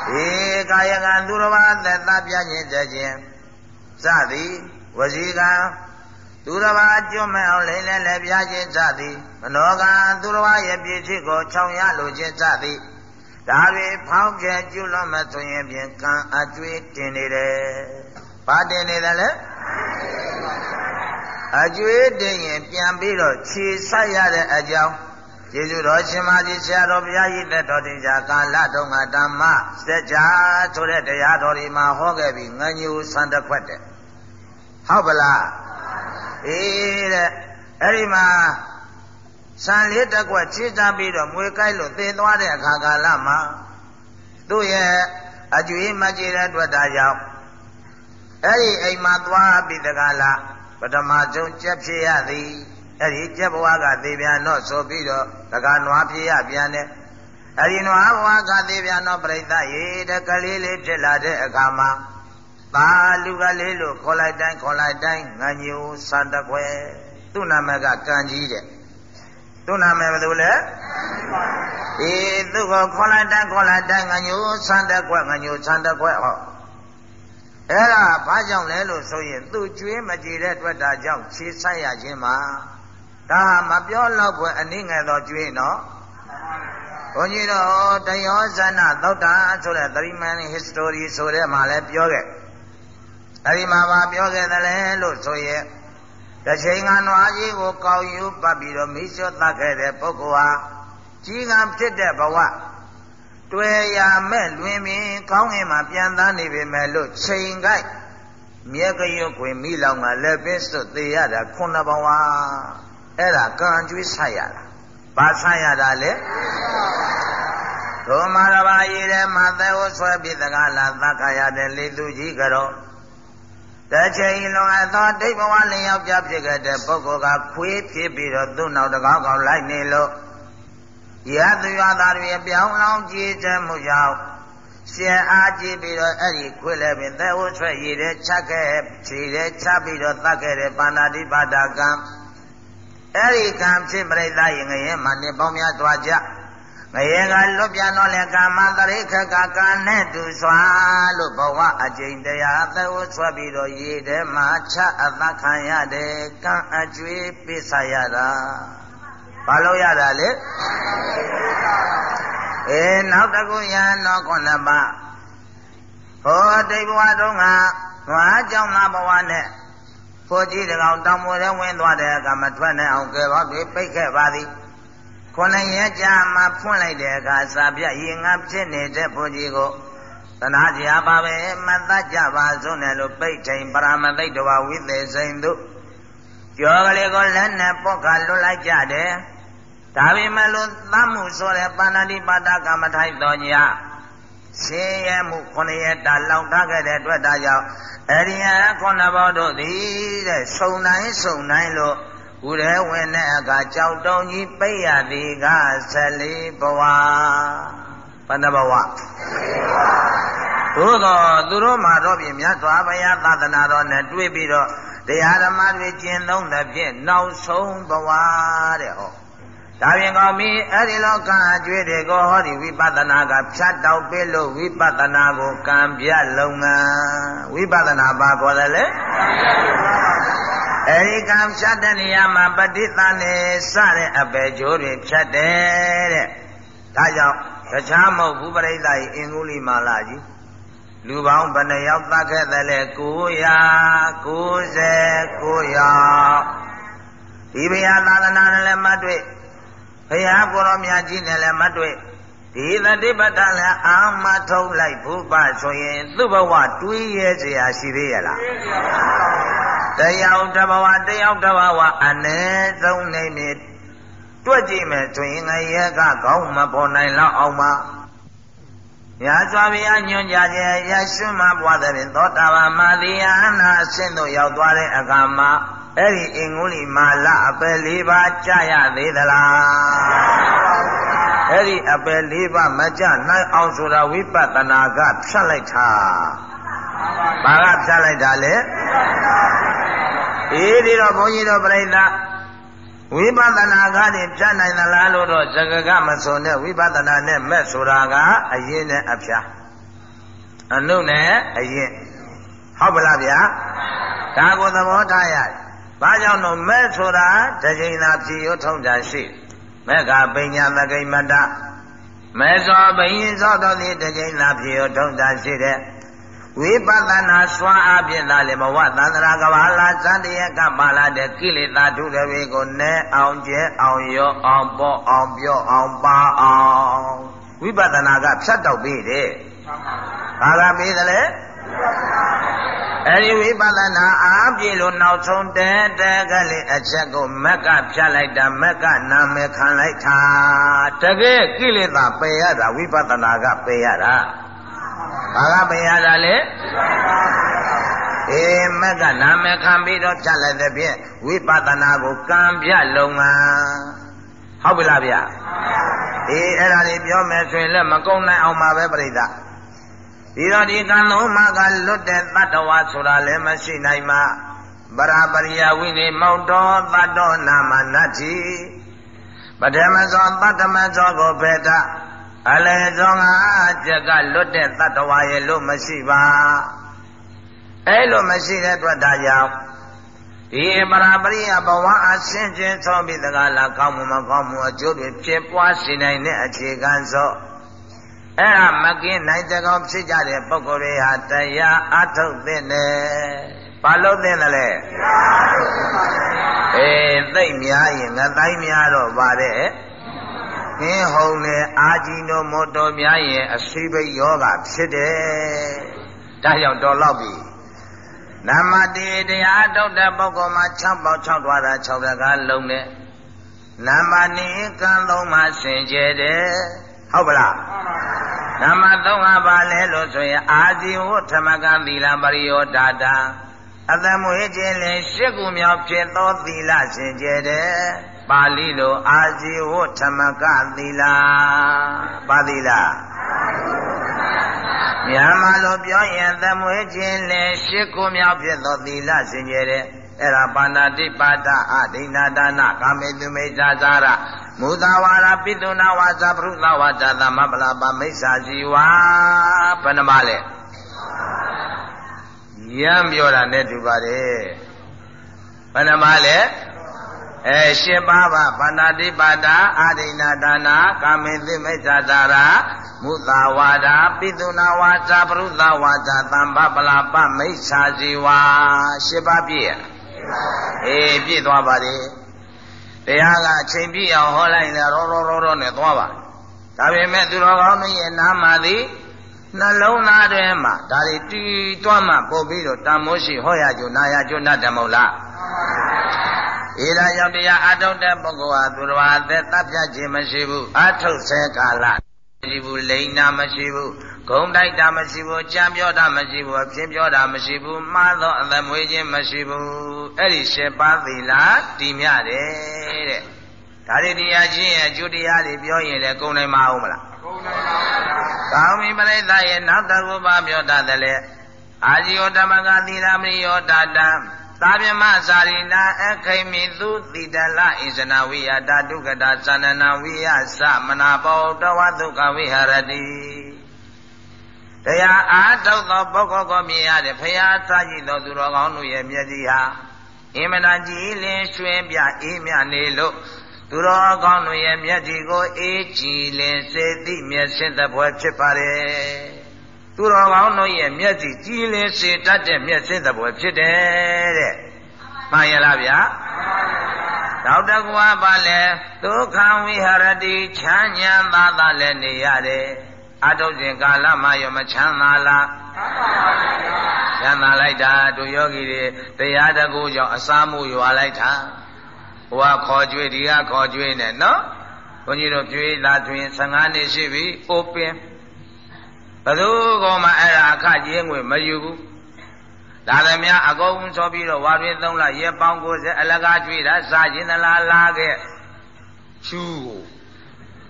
ဒီကာယကံသူတော်ဘာသက်သပြခြင်းတခြင်းစသည်ဝစီကံသူတော်ဘာကျွတ်မဲ့အောင်လိမ့်လဲလဲပြခြင်းစသည်မနောကံသူတော်ဘာရဲ့ပြည့်စုံကိုခြောင်ရလိုခြင်းစသည်ဒါတွေဖောင်းပြကျွလွန်မဆိုရင်ဖြင့်ကံအကျွေးတင်နေတယ် ဘာတင်နေတယ်လဲအကျွေးတင်ရင်ပြန်ပြီးတော့ခြေဆက်ရတဲ့အကြောင်းကျေးဇူးတော်ရှင်မကြီးဆရာတော်ဘုရားကြီးသက်တော်တင်ကြကာလတုန်းကဓမ္မစัจ जा ဆိုတဲ့တရားတော်ဒီမှာဟောခဲ့ပြီးငညူဆန်တခွက်တဲ့ဟုတ်ပလားအေးတဲ့အဲ့ဒီမှာဆန်လေးတစ်ခွက်ခြေစားပြီးတော့မွေကိုက်လို့သေသွားတဲ့အခါကာလမှာသူ့ရဲ့အကျွေးမကြေတဲ့အတွက်ဒါကြောင့် အဲ့ဒီအိမ်မှာသွားပြီးတကားလားပထမဆုံးကြက်ဖြစ်ရသည်အဲ့ဒီကြက်ဘဝကသေပြန်တော့ဆိုပြီးတော့တကားနွားဖြစ်ရပြန်တယ်အဲ့ဒီနွားဘဝကသေပြန်တော့ပြိဿရေတကလေးလေးဖြစ်လာတဲ့အခါမှာပါလူကလေးလို့ခေါ်လိုက်တိုင်းခေါ်လိုက်တိုင်းငညူစံတကွယ်သူ့နာမည်ကကံကြီးတဲ့သူ့နာမည်ဘယ်လိုလဲအေးသူ့ကိုခေါ်လိုက်တိုင်းခေါ်လိုက်တိုင်းငညူစံတကွယ်ငညူစံတကွယ်ဟော အဲ့ဒါဘာကြောင့်လဲလို့ဆိုရင်သူကျွေးမကြည်တဲ့အတွက်ဒါကြောင့်ခြေဆိုင်ရခြင်းမှာဒါဟာမပြောတော့ဘွယ်အနည်းငယ်တော့ကျွေးနော်ဘုန်းကြီးတို့တယောဇနသောတာဆိုတဲ့သရိမန် history ဆိုတဲ့မှာလည်းပြောခဲ့အဲ့ဒီမှာပါပြောခဲ့တယ်လေလို့ဆိုရင်တစ်ချိန်ကနွားကြီးကိုကောက်ယူပတ်ပြီးတော့မိရှောတတ်ခဲ့တဲ့ပုဂ္ဂိုလ်ဟာကြီးကံဖြစ်တဲ့ဘဝ တွေ့ရမဲ့လွင်မြင်ကောင်းငင်မှာပြန်သားနေပေမဲ့လို့ချိန်ကိုက်မြက်ကရွတ်ခွင်မိလောင်ကလည်းပင်းစွတ်သေးရတာခုနှစ်ဘဝအဲ့ဒါကံကျွေးဆက်ရတာဘာဆက်ရတာလဲဒုမာရဘာရည်တဲ့မှာသဲဝဆွဲပြီးတကားလာသက္ခာရတဲ့လေသူကြီးကတော့တတချိန်လုံးအသောဒိဋ္ဌဘဝလျောက်ကြဖြစ်ခဲ့တဲ့ပုဂ္ဂိုလ်ကခွေးဖြစ်ပြီးတော့သူ့နောက်တကောက်ကောက်လိုက်နေလို့ ရသူရသားတွေပြောင်းလောင်းကြည်တဲ့မှုကြောင့်ရှင်အားကြည့်ပြီးတော့အဲ့ဒီခွေးလည်းပင်သဲဝဆွဲရည်တဲ့ချက်ခဲ့ခြေတဲ့ချက်ပြီးတော့တတ်ခဲ့တဲ့ပါဏာတိပါဒကံအဲ့ဒီကံဖြစ်ပြိဿရင်ငရဲမှာနေပေါင်းများတွားကြငရဲကလွတ်ပြန်တော့လေကာမတရိခကကံနဲ့တူစွာလို့ဘဝအကျင့်တရားသဝဆွဲပြီးတော့ရည်တဲ့မှာချအသက်ခံရတဲ့ကံအကျွေးပိစရတာ ဘာလို့ရတာလဲအေးနောက်တကူယံတော့ခုနှစ်ပါးဟောတိဘဝတုန်းကငွားကြောင့်သားဘဝနဲ့ဖို့ကြီးတကောင်တောင်ပေါ်ထဲဝင်သွားတဲ့အခါမထွက်နိုင်အောင်ကဲဘောက်တွေပိတ်ခဲ့ပါသည်ခုနှစ်ရက်ကြာမှဖွင့်လိုက်တဲ့အခါစာပြရင်ငါဖြစ်နေတဲ့ဖို့ကြီးကိုသနာကြပါပဲမတတ်ကြပါစို့နဲ့လို့ပိတ်ထိန်ပရမသိတ္တဝဝိသေစိန်တို့ကြောကလေးကိုလက်နဲ့ပုတ်ခါလွတ်လိုက်ကြတယ် ဒါပေမဲ့လို့သတ်မှုဆိုတဲ့ပါဏာတိပါဒကမထိုက်တော်ညာဆင်းရဲမှုခုနှစ်ရက်တာလောက်ထားခဲ့တဲ့အတွက်ဒါကြောင့်အရိယခုနှစ်ဘောတို့သည်တဲ့စုံတိုင်းစုံတိုင်းလို့ဥရဲဝင်တဲ့အခါကြောက်တုံးကြီးပိတ်ရသည်က14ဘဝဘဏ္ဍဘဝသို့သောသူတို့မှာတော့ပြင်မြတ်စွာဘုရားသာသနာတော်နဲ့တွေ့ပြီးတော့တရားဓမ္မတွေကျင့်သုံးတဲ့ဖြင့်နောက်ဆုံးဘဝတဲ့ဟော ဒါပြင်ကောင်းပြီအဲ့ဒီလောကအကျွေးတွေကိုဟောဒီဝိပဿနာကဖြတ်တောက်ပေးလို့ဝိပဿနာကိုကံပြလုံငန်းဝိပဿနာဘာခေါ်တယ်လဲအဲဒီကံဖြတ်တဲ့နေရာမှာပဋိသန္ဓေစတဲ့အပေကျိုးတွေဖြတ်တယ်တဲ့ဒါကြောင့်တခြားမဟုတ်ဘူးပရိသတ်ဤအင်္ဂုလိမာလာကြီးလူပေါင်းဘယ်နှယောက်သတ်ခဲ့တယ်လဲ999ယောက်ဒီဘုရားသာသနာနဲ့လည်းမတွေ့ဘု ရားကိုရောမြတ်ကြီးနဲ့လည်းမတွေ့ဒီသတိပဋ္ဌာန်လည်းအာမထုတ်လိုက်ဘုပဆိုရင်သူ့ဘဝတွေးရဲစရာရှိသေးရဲ့လားတယောက်တဘဝတယောက်တဘဝအ ਨੇ ဆုံးနေနေတွက်ကြည့်မယ်ဆိုရင်ငရဲကကောင်းမပေါ်နိုင်လောက်အောင်ပါရာဇဝဗျာညွန်ကြခြင်းရရှုမှပွားတဲ့သောတာပန်မာတိယနာအဆင့်သို့ရောက်သွားတဲ့အခါမှာ အဲ့ဒီအင်္ဂုလိမာလအပယ်၄ပါးကြရသေးသလားအဲ့ဒီအပယ်၄ပါးမကြနိုင်အောင်ဆိုတာဝိပဿနာကဖြတ်လိုက်တာဘာကဖြတ်လိုက်တာလဲအေးဒီတော့ဘုန်းကြီးတို့ပြိဿဝိပဿနာကနေဖြတ်နိုင်သလားလို့တော့ဇဂကမဆိုနဲ့ဝိပဿနာနဲ့မဲ့ဆိုတာကအရင်နဲ့အဖြာအနုနဲ့အရင်ဟုတ်ပလားဗျာဒါကိုသဘောထားရတယ် ဘာကြောင့်လို့မဲ့ဆိုတာတစ်ချိန်သာဖြေရထုံးတာရှိမေဃပညာသကိမတမေဇောဘိင်ဇောတော်သည်တစ်ချိန်သာဖြေရထုံးတာရှိတဲ့ဝိပဿနာစွာအပြင်သာလေဘဝသန္တရာကဘာလာသတ္တယကပါလာတဲ့ကိလေသာထုတွေကိုနဲအောင်ကျဲအောင်ရောအောင်ပေါ်အောင်ပြောအောင်ပါအောင်ဝိပဿနာကဖြတ်တောက်ပေးတယ်ဘာကပေးတယ်လဲ အဲဒီဝိပဿနာအားပြည့်လို့နောက်ဆုံးတဲတဲကလေးအချက်ကိုမက်ကဖြတ်လိုက်တာမက်ကနာမည်ခံလိုက်တာတကယ်ကိလေသာပယ်ရတာဝိပဿနာကပယ်ရတာဘာကပယ်ရတာလဲအေးမက်ကနာမည်ခံပြီးတော့ဖြတ်လိုက်တဲ့ဖြင့်ဝိပဿနာကိုကံပြလုံငန်းဟုတ်ပြီလားဗျာအေးအဲ့ဒါလေးပြောမယ်ဆိုရင်လည်းမကုန်းနိုင်အောင်ပါပဲပြိဿ ဒီတော့ဒီကံလုံးမကလွတ်တဲ့တတ္တဝါဆိုတာလည်းမရှိနိုင်မှာပရပရိယဝိနေမောက်တော်တတ္တောနာမနတ္တိပထမသောတတ္တမသောကိုဖေတအလေသောငါအချက်ကလွတ်တဲ့တတ္တဝါရဲ့လို့မရှိပါအဲ့လိုမရှိတဲ့အတွက်ဒါကြောင့်ဒီပရပရိယဘဝအရှင်းချင်းသောပြီးတကားလားကောင်းမှုမကောင်းမှုအကျိုးတွေဖြစ်ပွားစေနိုင်တဲ့အခြေခံသော အဲ့ဒါမကင်းနိုင်တကောင်ဖြစ်ကြတဲ့ပုဂ္ဂိုလ်တွေဟာတရားအထုတ်သင့်တယ်။ဘာလို့သင့်တယ်လဲ။အေးသိမ့်များရင်ငတိုင်းများတော့ပါတဲ့။ခင်းဟုံလေအာကြီးတို့မော်တော်များရင်အစိဘိယောဂဖြစ်တယ်။ဒါကြောင့်တော်တော့ပြီ။နမတေတရားထုတ်တဲ့ပုဂ္ဂိုလ်မှာ6ပေါက်6ထွားတာ6တကားလုံးနဲ့နမနိကံသုံးမှာစင်ကြယ်တယ် ဟုတ်ပလားဓမ္မသုံးပါးပါလဲလို့ဆိုရင်အာဇီဝဓမ္မကံသီလပရိယောဒါတာအသမွေခြင်းလင်ရှစ်ခုမြောက်ဖြစ်သောသီလစင်ကြယ်တဲ့ပါဠိလိုအာဇီဝဓမ္မကသီလပါသီလမြန်မာလိုပြောရင်သမွေခြင်းလင်ရှစ်ခုမြောက်ဖြစ်သောသီလစင်ကြယ်တဲ့အဲ့ဒါပါဏာတိပါဒအဒိဏဒါနကာမေတုမိစ္ဆာဇာရ မူသာဝါရပိတုနာဝါဇာပရုသဝါဇာသမပလာပမိစ္ဆာဇီဝဘယ်နှမလဲရမ်းပြောတာနဲ့တူပါတယ်ဘယ်နှမလဲအဲရှင်းပါးပါပါဏာတိပါဒအာဒိဏဒါနာကာမေတိမိစ္ဆာဇာရမုသာဝါဒပိတုနာဝါဇာပရုသဝါဇာသမ္ပပလာပမိစ္ဆာဇီဝရှင်းပါးပြည့်အေးပြည့်သွားပါတယ် တရားကအချိန်ပြည့်အောင်ဟောလိုက်ရင်ရောရောရောရောနဲ့သွားပါဒါပေမဲ့သူတော်ကောင်းတို့ရဲ့နာမသည်နှလုံးသားထဲမှာဒါတွေတီးတွားမှပို့ပြီးတော့တန်မိုးရှိဟောရကြနာရကြနာတယ်မဟုတ်လားဧရာရောက်တရားအထုတ်တဲ့ပုဂ္ဂိုလ်ဟာသူတော်ဘာသက်တပ်ပြခြင်းမရှိဘူးအထုတ်ဆဲကာလမရှိဘူးလိန်နာမရှိဘူး ဂုံတိုက်တာမရှိဘူးကြံပြောတာမရှိဘူးအဖြစ်ပြောတာမရှိဘူးမှားသောအသမွေခြင်းမရှိဘူးအဲ့ဒီရှင်းပါသီလားတည်မြတယ်တဲ့ဒါတွေတရားချင်းရဲ့အကျိုးတရားတွေပြောရင်လည်းကုန်နိုင်မအောင်မလားကုန်နိုင်ပါဘူးကောင်းပြီပြိဿရဲ့နောက်တကုပါပြောတတ်တယ်လေအာဇီယောဓမ္မကသီလမရိယောတာတံသာပြမဇာရိနာအခိမိသူတိတလဣဇနာဝိယတာဒုက္ကတာသန္နနာဝိယသမနာဘောတဝဒုက္ခဝိဟရတိ တရားအားထုတ်သောပုဂ္ဂိုလ်ကိုမြင်ရတဲ့ဖရာစာကြည့်သောသူတော်ကောင်းတို့ရဲ့မျက်စိဟာအင်မတန်ကြည်လင်ရွှင်ပြအေးမြနေလို့သူတော်ကောင်းတို့ရဲ့မျက်စိကိုအေးကြည်လင်စေသည့်မျက်စင်သပွဲဖြစ်ပါတယ်သူတော်ကောင်းတို့ရဲ့မျက်စိကြည်လင်စေတတ်တဲ့မျက်စင်သပွဲဖြစ်တယ်တဲ့မှန်ရလားဗျာနောက်တကွာပါလဲဒုက္ခဝိဟရတိချမ်းညံသာသာလည်းနေရတယ် အထုတ်စဉ်ကာလမှရောမချမ်းသာလားချမ်းသာလိုက်တာတို့ယောဂီတွေတရားတကူကြောင့်အစာမှုရွာလိုက်တာဟိုကခေါ်ကြွေးဒီကခေါ်ကြွေးနဲ့နော်ဘုန်းကြီးတို့ကြွေးလာတွင်15နှစ်ရှိပြီ open ဘယ်သူကမှအဲ့ဒါအခကြေးငွေမယူဘူးဒါသမ ्या အကုန်ဆိုပြီးတော့ဝါတွင်3လရက်ပေါင်း90အလကားကြွေးတာစာခြင်းသလားလာခဲ့ချူ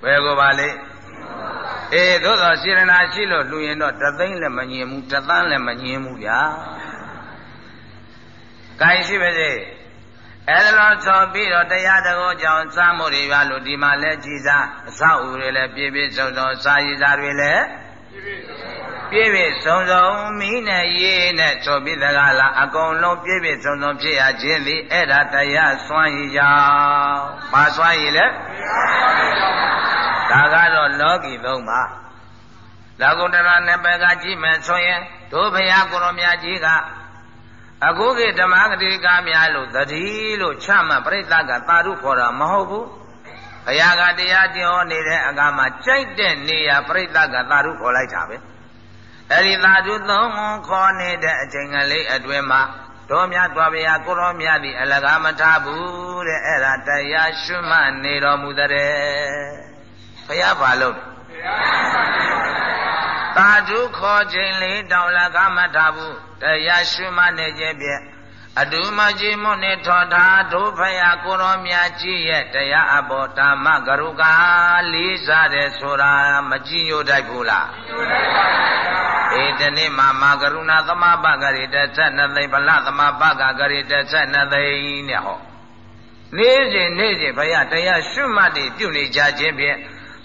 ဘယ်ကိုပါလဲ အေးသို့သောစေရနာရှိလို့လူရင်တော့တသိန်းလည်းမညင်ဘူးတသန်းလည်းမညင်ဘူးဗျာ။ကိုင်ရှိပါစေအဲဒါလို့ဆိုပြီးတော့တရားတော်ကြောင့်စားမှုတွေပါလို့ဒီမှာလဲကြည်စားအဆောက်အဦတွေလည်းပြည့်ပြည့်စုံစုံစာရည်စာတွေလည်း ပြည့်ပြည့်စုံစုံမီးနဲ့ရေးနဲ့ဆိုပြီးတကားလားအကုန်လုံးပြည့်ပြည့်စုံစုံဖြစ်ရခြင်းသည်အဲ့ဒါတရားစွမ်းရည်ကြောင့်ဘာစွမ်းရည်လဲဒါကတော့လောကီသုံးပါလောကုတ္တရာနယ်ပယ်ကကြည့်မယ်ဆိုရင်တို့ဘုရားကိုရောမြတ်ကြီးကအခုခေတ်ဓမ္မဂတိကားများလို့သတိလို့ချမှတ်ပြိဿကသာဓုခေါ်တာမဟုတ်ဘူး ဘုရားကတရားကျင့်ဟောနေတဲ့အခါမှာကြိုက်တဲ့နေရာပြိဿကသာဓုခေါ်လိုက်တာပဲအဲ့ဒီသာဓုသုံးခေါ်နေတဲ့အချိန်ကလေးအတွင်းမှာတို့မြတ်တော်ဘုရားကိုရောမြတ်သည်အလကားမထားဘူးတဲ့အဲ့ဒါတရားရှုမှတ်နေတော်မူတဲ့ဘုရားဘာလို့သာဓုခေါ်ခြင်းလေးတောင်လကားမထားဘူးတရားရှုမှတ်နေခြင်းဖြင့် အတူမကြီးမွနဲ့ထောထားဒုဖယာကိုရောမြတ်ကြီးရဲ့တရားအဘောဓမ္မကရုကလေးစားတယ်ဆိုတာမကြည့်ရတတ်ဘူးလားအေးဒီနေ့မှာမာကရုဏာသမဘဂရိတဆက်နှစ်သိဗလသမဘဂဂရိတဆက်နှစ်သိနဲ့ဟောနေ့စဉ်နေ့စဉ်ဘုရားတရားရှုမှတ်ပြီးပြုနေကြခြင်းဖြင့်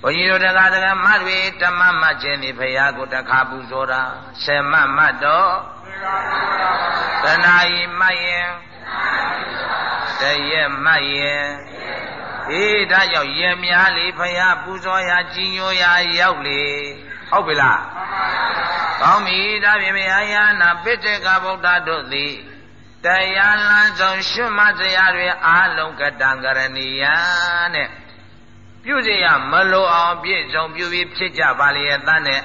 ဘုန်းကြီးတို့တရားတရားမတွေဓမ္မမှတ်ခြင်းဒီဘုရားကိုတခါပူဇော်တာဆယ်မှတ်မှတ်တော့ သနာယီမှတ်ရင်တရက်မှတ်ရင်အေးဒါကြောင့်ရေများလေဘုရားပူဇော်ရာကြီးညိုရာရောက်လေဟုတ်ပြီလားကောင်းပြီဒါပြင်ဘုရားယာနာပိဋကဗုဒ္ဓတို့သည်တရားလမ်းဆုံးရှုမှတ်စရာတွေအာလုံးကတံကရဏီယတဲ့ပြုစေရမလိုအောင်ပြည့်စုံပြုပြီးဖြစ်ကြပါလေရဲ့တန်းနဲ့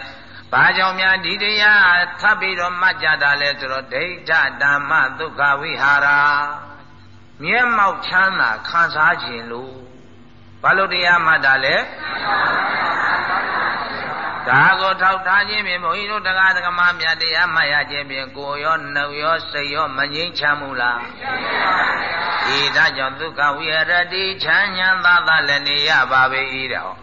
ဘာကြောင့်များဒီတရားထပ်ပြီးတော့မှတ်ကြတာလဲဆိုတော့ဒိဋ္ဌဓမ္မဒုက္ခဝိဟာရမျက်မှောက်ချမ်းသာခံစားခြင်းလို့ဘာလို့တရားမှတ်တာလဲဒါကိုထောက်ထားခြင်းဖြင့်ဘုန်းကြီးတို့တရားဓမ္မမြတ်တရားမှတ်ရခြင်းဖြင့်ကိုယ်ရောနှုတ်ရောစိတ်ရောမငြိမ်းချမ်းဘူးလားဒီဒါကြောင့်ဒုက္ခဝိရတိချမ်းညာသာသာလည်းနေရပါပေ၏တော့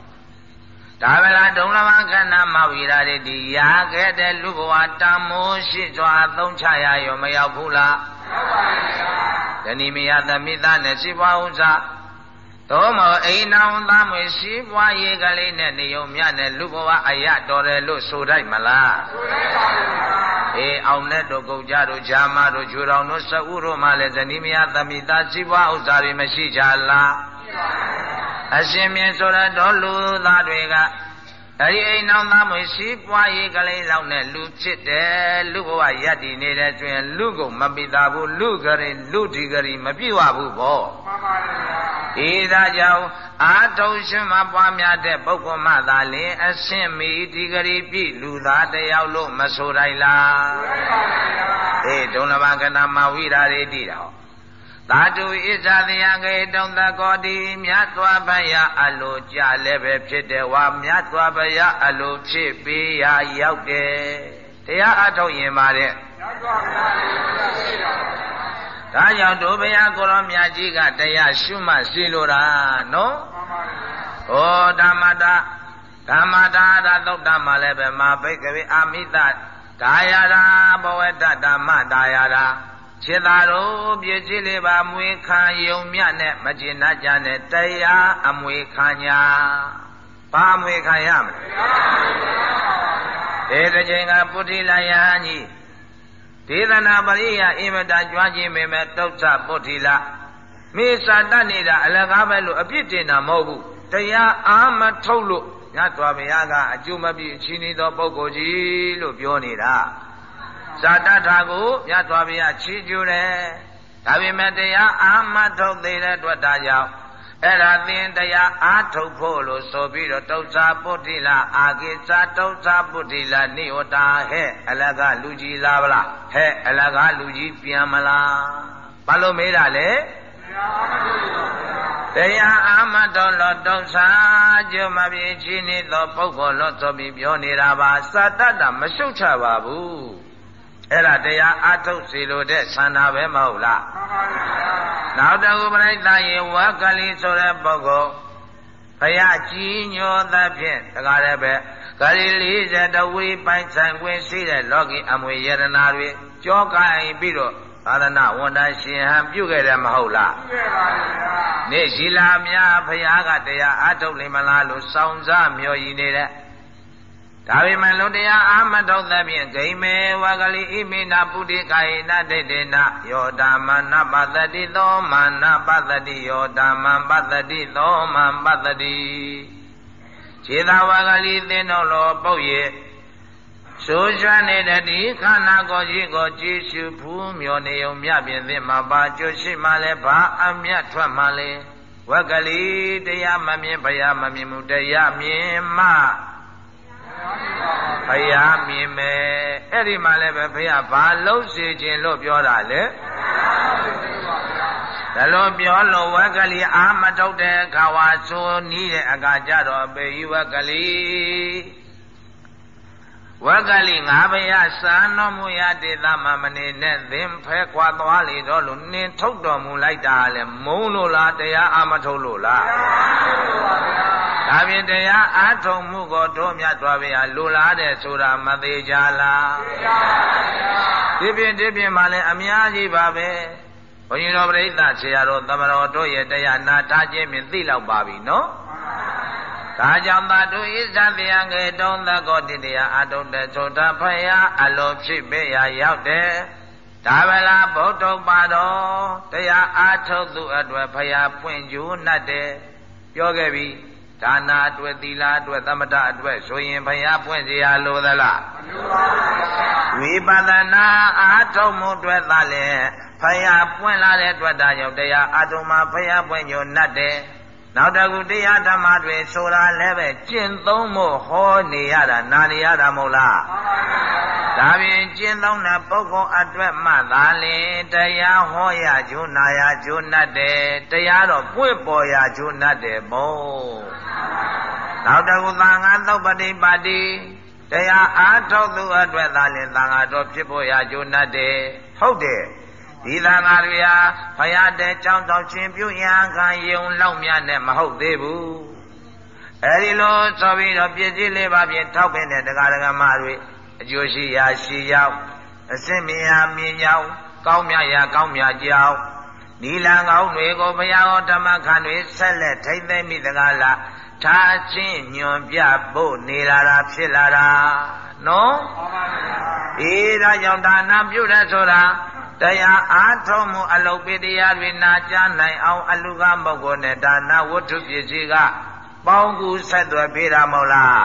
ဒါဗလာဒုံလမခန္ဓာမဝိရာရတိရာခဲ့တဲ့လူဘဝတမိုးရှိစွာသုံးချရရောမရောက်ဘူးလားရောက်ပါဗျာ။ဇနီးမယားသမိသားနဲ့ရှိပွားဥစ္စာသို့မဟုတ်အိမ်နောင်သားမွေရှိပွားရေးကလေးနဲ့နေုံမြနဲ့လူဘဝအယတော်တယ်လို့ဆိုလိုက်မလားဆိုလိုက်ပါဘူးအေးအောင်နဲ့တို့ကုတ်ကြတို့ဂျာမတို့ဂျူတော်တို့စဥတို့မှလည်းဇနီးမယားသမိသားရှိပွားဥစ္စာတွေမရှိကြလားရှိပါဘူး အရှင်မြတ်ဆိုတော့လူသားတွေကအဲဒီအိမ်နောက်သားမွေရှိပွားရေးကလေးလောက်နဲ့လူဖြစ်တယ်လူဘဝယက်တည်နေတဲ့ဆိုရင်လူကိုမပိတာဘူးလူကလေးလူဒီကလေးမပြည့်ဝဘူးပေါ့မှန်ပါဗျာဒီဒါကြောင့်အာထုံရှင်မပွားများတဲ့ပုဂ္ဂိုလ်မှသာလင်အရှင်းမီဒီကလေးပြည့်လူသားတယောက်လို့မဆိုတိုင်းလားဆိုပါဗျာအေးဒုံလဘကနာမဝိရာရေတိတော် သာတုဣဇာတယံကေတုံတကောတိမြတ်စွာဘုရားအလိုကြလည်းပဲဖြစ်တယ်ဝါမြတ်စွာဘုရားအလိုဖြစ်ပေးရာရောက်တယ်တရားအထုတ်ရင်ပါတဲ့မြတ်စွာဘုရားဖြစ်တာဒါကြောင့်ဒုဘုရားကိုရောမြတ်ကြီးကတရားရှုမှတ်စီလိုတာနော်ဟောဓမ္မတာဓမ္မတာဒါသုတ်တမှာလည်းပဲမာဘိကဝေအာမိတဒါယရာဘဝတ္တဓမ္မဒါယရာ ခြေသာတို့ပြည့်စည်လေးပါမွေခံယုံမြနဲ့မကျေနပ်ကြနဲ့တရားအမွေခံညာဘာမွေခံရမလဲဒီတစ်ချိန်ကပုထိလယဟန်ကြီးဒေသနာပရိယအင်မတကြွားခြင်းပေမဲ့တုတ်သပုထိလမိစာတတ်နေတာအလကားပဲလို့အပြစ်တင်တာမဟုတ်ဘူးတရားအာမထုတ်လို့ညတော်ဘုရားကအကျိုးမပြည့်အချင်းဤသောပုဂ္ဂိုလ်ကြီးလို့ပြောနေတာ ဇာတထာကိုမြတ်စွာဘုရားချီးကျူးတယ်ဒါပေမဲ့တရားအာမထုတ်သေးတဲ့အတွက်ဒါကြောင့်အဲ့ဒါသင်တရားအာထုတ်ဖို့လို့ဆိုပြီးတော့တုတ်စာပုတ္တိလာအာကိစာတုတ်စာပုတ္တိလာနိဝတာဟဲ့အလကလူကြီးလာဗလားဟဲ့အလကလူကြီးပြန်မလားဘာလို့မေးတာလဲတရားအာမတော်လို့တုတ်စာကျမပြေချင်းနေသောပုဂ္ဂိုလ်လို့ဆိုပြီးပြောနေတာပါစာတတ်တာမရှုပ်ချပါဘူး အဲ့ဒါတရားအထုတ်စီလို့တဲ့ဆန္ဒပဲမဟုတ်လားမှန်ပါဗျာနောက်တကူပရိသတ်ရေဝါကလေးဆိုတဲ့ပုဂ္ဂိုလ်ဘုရားကြီးညိုသဖြင့်တကားလည်းပဲဂရီ40တဝီပိုင်ဆိုင်ခွင့်ရှိတဲ့လောကီအမွေယရနာတွေကြောကိုင်ပြီးတော့သာသနာဝန်တန်းရှင်ဟန်ပြုခဲ့တယ်မဟုတ်လားပြုခဲ့ပါဗျာနေ့ရှိလာများဘုရားကတရားအထုတ်လိမ့်မလားလို့စောင့်စားမျှော်ရည်နေတဲ့ ဒါပေမဲ့လူတရားအာမထုတ်သဖြင့်ဂိမေဝကလိဣမိနာပုတိကာယနာဒိဋ္ဌိနာယောဓမ္မနာပတတိသောမာနာပတတိယောဓမ္မပတတိသောမံပတတိခြေသာဝကလိသင်တော်လောပုတ်ရဲ့ဆိုးရွှနေတဲ့ဒီခန္ဓာကိုယ်ကြီးကိုကြည်ရှုဖူးမြော်နေုံမြပြင်သင်မှာပါကြွရှိမှလည်းဘာအမျက်ထွက်မှလဲဝကလိတရားမမြင်ဘုရားမမြင်မှုတရားမြင်မှ ဘုရားမြင်မယ်အဲ့ဒီမှာလည်းပဲဘုရားဘာလို့စေခြင်းလို့ပြောတာလဲဒါလို့ပြောလို့ဝက်ကလေးအာမထုတ်တဲ့အခါဝါဆိုနီးတဲ့အခါကျတော့ပေယဝက်ကလေး ဝက်ကလေးငါဘုရားစာတော်မူရတေသမမနေနဲ့သင်ဖဲခွာသွားလေတော့လို့နင်းထုတ်တော်မူလိုက်တာလေမုံလို့လားတရားအာမထုတ်လို့လားတရားထုတ်ပါဗျာဒါဖြင့်တရားအားထုတ်မှုကိုတို့မြတ်စွာဘုရားလိုလားတဲ့ဆိုတာမသေးကြလားသိပါပါဘုရားဒီဖြင့်ဒီဖြင့်မှလည်းအများကြီးပါပဲဘုန်းကြီးတော်ပရိသတ်ဆရာတော်သမတော်တို့ရဲ့တရားနာထားခြင်းဖြင့်သိလောက်ပါပြီနော် ဒါကြောင့်သာတို့ဣဇံတရားငယ်တုံးသကောတိတရားအတုတဲ့ဆိုတာဖယားအလိုဖြစ်ပေရာရောက်တယ်ဒါဗလားဗုဒ္ဓပါတော်တရားအားထုတ်သူအတွက်ဖယားပွင့်ကျူးနှတ်တယ်ပြောခဲ့ပြီဒါနာအတွက်သီလအတွက်သမထအတွက်ဆိုရင်ဘုရားပွင့်เสียလိုသလားမလိုပါဘူးဝိပဿနာအာထုံမှုအတွက်သာလေဘုရားပွင့်လာတဲ့အတွက်ဒါကြောင့်တရားအာထုံမှာဘုရားပွင့်ညိုနှတ်တယ် နောက်တကူတရားဓမ္မတွေဆိုတာလည်းပဲကျင့်သုံးဖို့ဟောနေရတာနာနေရတာမဟုတ်လားမှန်ပါဗျာဒါပြင်ကျင့်သုံးတဲ့ပုဂ္ဂိုလ်အတွက်မှသာလင်တရားဟောရကျိုးနာရကျိုးနှတ်တယ်တရားတော့ပွင့်ပေါ်ရကျိုးနှတ်တယ်ဘုံနောက်တကူသံဃာသုပ္ပတိပါတိတရားအားထုတ်သူအတွက်သာလင်သံဃာတော်ဖြစ်ဖို့ရကြုံတတ်တယ်ဟုတ်တယ် ဒီသံဃာတွေဟာဘုရားတဲ့ကြောင်းတော်ချင်းပြုရန်ခံယုံလောက်မြတ်နဲ့မဟုတ်သေးဘူးအဲဒီလိုဆိုပြီးတော့ပြည့်စည်လေးပါဖြင့်ထောက်ပင်တဲ့တရားဓမ္မတွေအကျိုးရှိရာရှိရောက်အစင်မြင်ရာမြင်ရောက်ကောင်းမြတ်ရာကောင်းမြတ်ကြောင်းနီလံကောင်းတွေကိုဘုရားဟောဓမ္မခံတွေဆက်လက်ထိမ့်သိမ့်မိတကားလားထားချင်းညွန်ပြဖို့နေလာတာဖြစ်လာတာနော်အေးဒါကြောင့်ဒါနပြုတဲ့ဆိုတာ တရားအားထုတ်မှုအလုတ်ပိတရားတွေနာကြားနိုင်အောင်အလူကပုဂ္ဂိုလ်နဲ့ဒါနဝတ္ထုပစ္စည်းကပေါင်းကူဆက်သွယ်ပေးတာမဟုတ်လား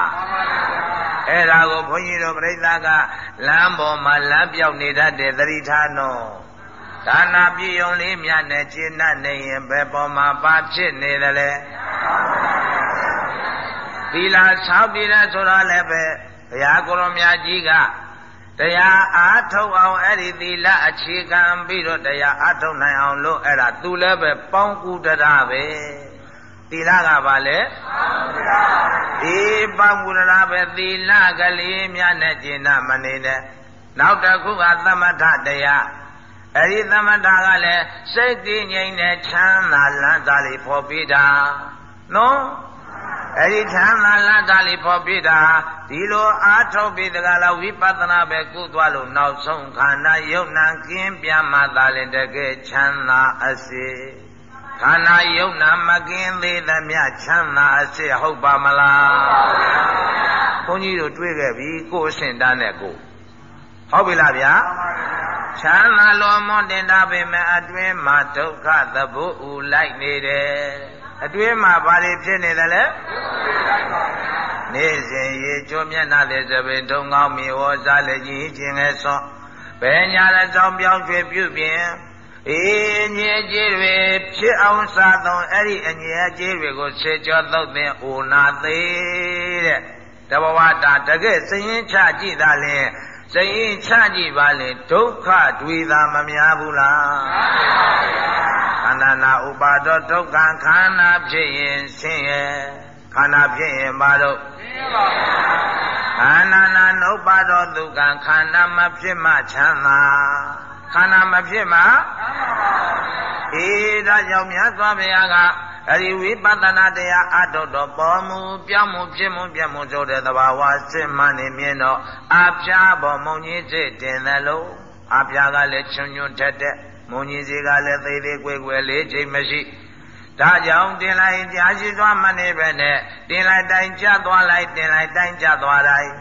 အဲ့ဒါကိုဘုန်းကြီးတို့ပြိဿကလမ်းပေါ်မှာလမ်းပြောက်နေတတ်တဲ့သတိထားနော်ဒါနာပြည့်ုံလေးမြတ်နဲ့ကျင့်တတ်နေရင်ဘယ်ပေါ်မှာပါဖြစ်နေတယ်လဲသီလဆောက်တည်တဲ့ဆိုတော့လည်းပဲဘုရားကိုရောမြတ်ကြီးက တရားအားထုတ်အောင်အဲ့ဒီသီလအခြေခံပြီးတော့တရားအားထုတ်နိုင်အောင်လို့အဲ့ဒါသူလည်းပဲပေါင်းကူတရပဲသီလကဘာလဲဒီပေါင်းကူတရပဲသီလကလေးများနဲ့ကျင့်တတ်မနေနဲ့နောက်တစ်ခုကသမထတရားအဲ့ဒီသမထကလည်းစိတ်ကြည်ငြိမ်တဲ့ချမ်းသာလန်းသာလေးဖော်ပြတာနော် အဲ့ဒီချမ်းသာလတ်တာလေးဖော်ပြတာဒီလိုအားထုတ်ပြီးတကလားဝိပဿနာပဲကုသွားလို့နောက်ဆုံးခန္ဓာယုံနာကင်းပြမှသာလင်တကယ်ချမ်းသာအစေခန္ဓာယုံနာမကင်းသေးသမျှချမ်းသာအစေဟုတ်ပါမလားဘုန်းကြီးတို့တွေ့ခဲ့ပြီကိုယ်အစဉ်တန်းနဲ့ကိုဟုတ်ပြီလားဗျာချမ်းသာလောမွန်တင်တာပေမဲ့အတွင်းမှာဒုက္ခသဘုဥလိုက်နေတယ် အတွင်းမှာဘာတွေဖြစ်နေသလဲနေစဉ်ရေကျိုးမျက်နှာတဲ့သပင်ထုံကောင်းမြေဝေါ်စားလက်ကြီးခြင်းငယ်ဆွန်ဘယ်ညာလည်းကြောင်းပြောင်းရွှေပြုပြင်အေးညေကြီးတွေဖြစ်အောင်စားသုံးအဲ့ဒီအညေကြီးတွေကိုဆေကြောသုတ်သင်အိုနာသေးတဲ့တဘဝတာတကယ်စရင်ချကြည့်တာလဲ စရင်ချကြည့်ပါလေဒုက္ခတွေသာမများဘူးလားမှန်ပါဗျာခန္ဓာနာဥပါဒောဒုက္ခခန္ဓာဖြစ်ရင်ဆင်းရဲခန္ဓာဖြစ်ရင်ဘာလို့ဆင်းရဲပါဘူးခန္ဓာနာနုပါဒောဒုက္ခခန္ဓာမဖြစ်မှချမ်းသာ ခန္ဓာမဖြစ်မှချမ်းသာပါဘူးအေးဒါကြောင့်မြတ်စွာဘုရားကအရိဝိပဿနာတရားအထုတ်တော်ပေါ်မူပြောင်းမှုဖြစ်မှုပြမှုဆိုတဲ့သဘာဝစစ်မှန်နေမြင်တော့အပြားပေါ်မုံကြီးစိတ်တင်တယ်လို့အပြားကလည်းချွန်းချွန်းထက်တဲ့မုံကြီးစီကလည်းသေးသေးကွယ်ကွယ်လေးချိန်မရှိဒါကြောင့်တင်လိုက်ကြာရှိသွားမနေပဲနဲ့တင်လိုက်တိုင်းကျသွားလိုက်တင်လိုက်တိုင်းကျသွားတိုင်း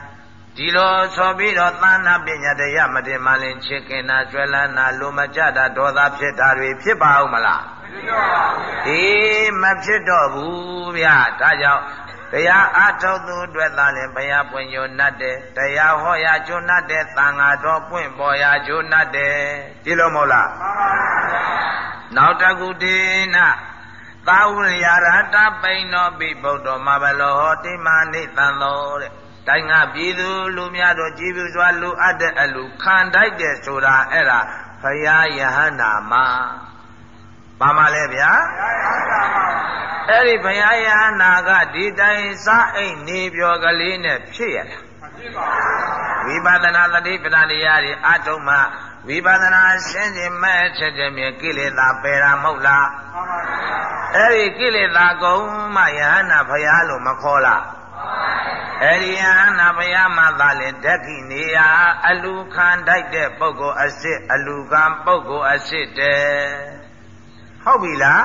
ဒီလိုဆိုပြီးတော့သာနာပညာတရားမတင်မလင်ချစ်ခင်တာဆွဲလန်းတာလိုမကြတာဒေါသဖြစ်တာတွေဖြစ်ပါဦးမလားမဖြစ်တော့ပါဘူးအေးမဖြစ်တော့ဘူးဗျာဒါကြောင့်တရားအထုတ်သူအတွက်သာလင်ဘုရားပွင့်ညိုနှတ်တယ်တရားဟောရကျွနှတ်တယ်သံဃာတော်ပွင့်ပေါ်ရကျွနှတ်တယ်ဒီလိုမဟုတ်လားမှန်ပါဗျာနောက်တကုဒေနသာဝရရတပိန်တော်ပိဗုဒ္ဓမဘလောဟောတိမာနိသံတော်တဲ့ တိုင်းကပြည်သူလူများတို့ကြည်ပြစွာလူအပ်တဲ့အလူခံတိုက်တယ်ဆိုတာအဲ့ဒါဘုရားယဟန္တာမှာပါမလဲဗျာဘုရားယဟန္တာမှာအဲ့ဒီဘုရားယဟနာကဒီတိုင်းစားအိတ်နေပြောကလေးနဲ့ဖြစ်ရလားဝိပဿနာတတိပဒတရားတွေအထုံးမှဝိပဿနာရှင်းခြင်းမဲ့ချက်ချက်မြဲကိလေသာပယ်တာမဟုတ်လားအဲ့ဒီကိလေသာကုန်မှယဟနာဘုရားလို့မခေါ်လား အဲ့ဒီယဟနာဘုရားမှသာလေဓက္ခိနေယအလူခံတိုက်တဲ့ပုဂ္ဂိုလ်အစ်စ်အလူကံပုဂ္ဂိုလ်အစ်စ်တဲ့ဟုတ်ပြီလား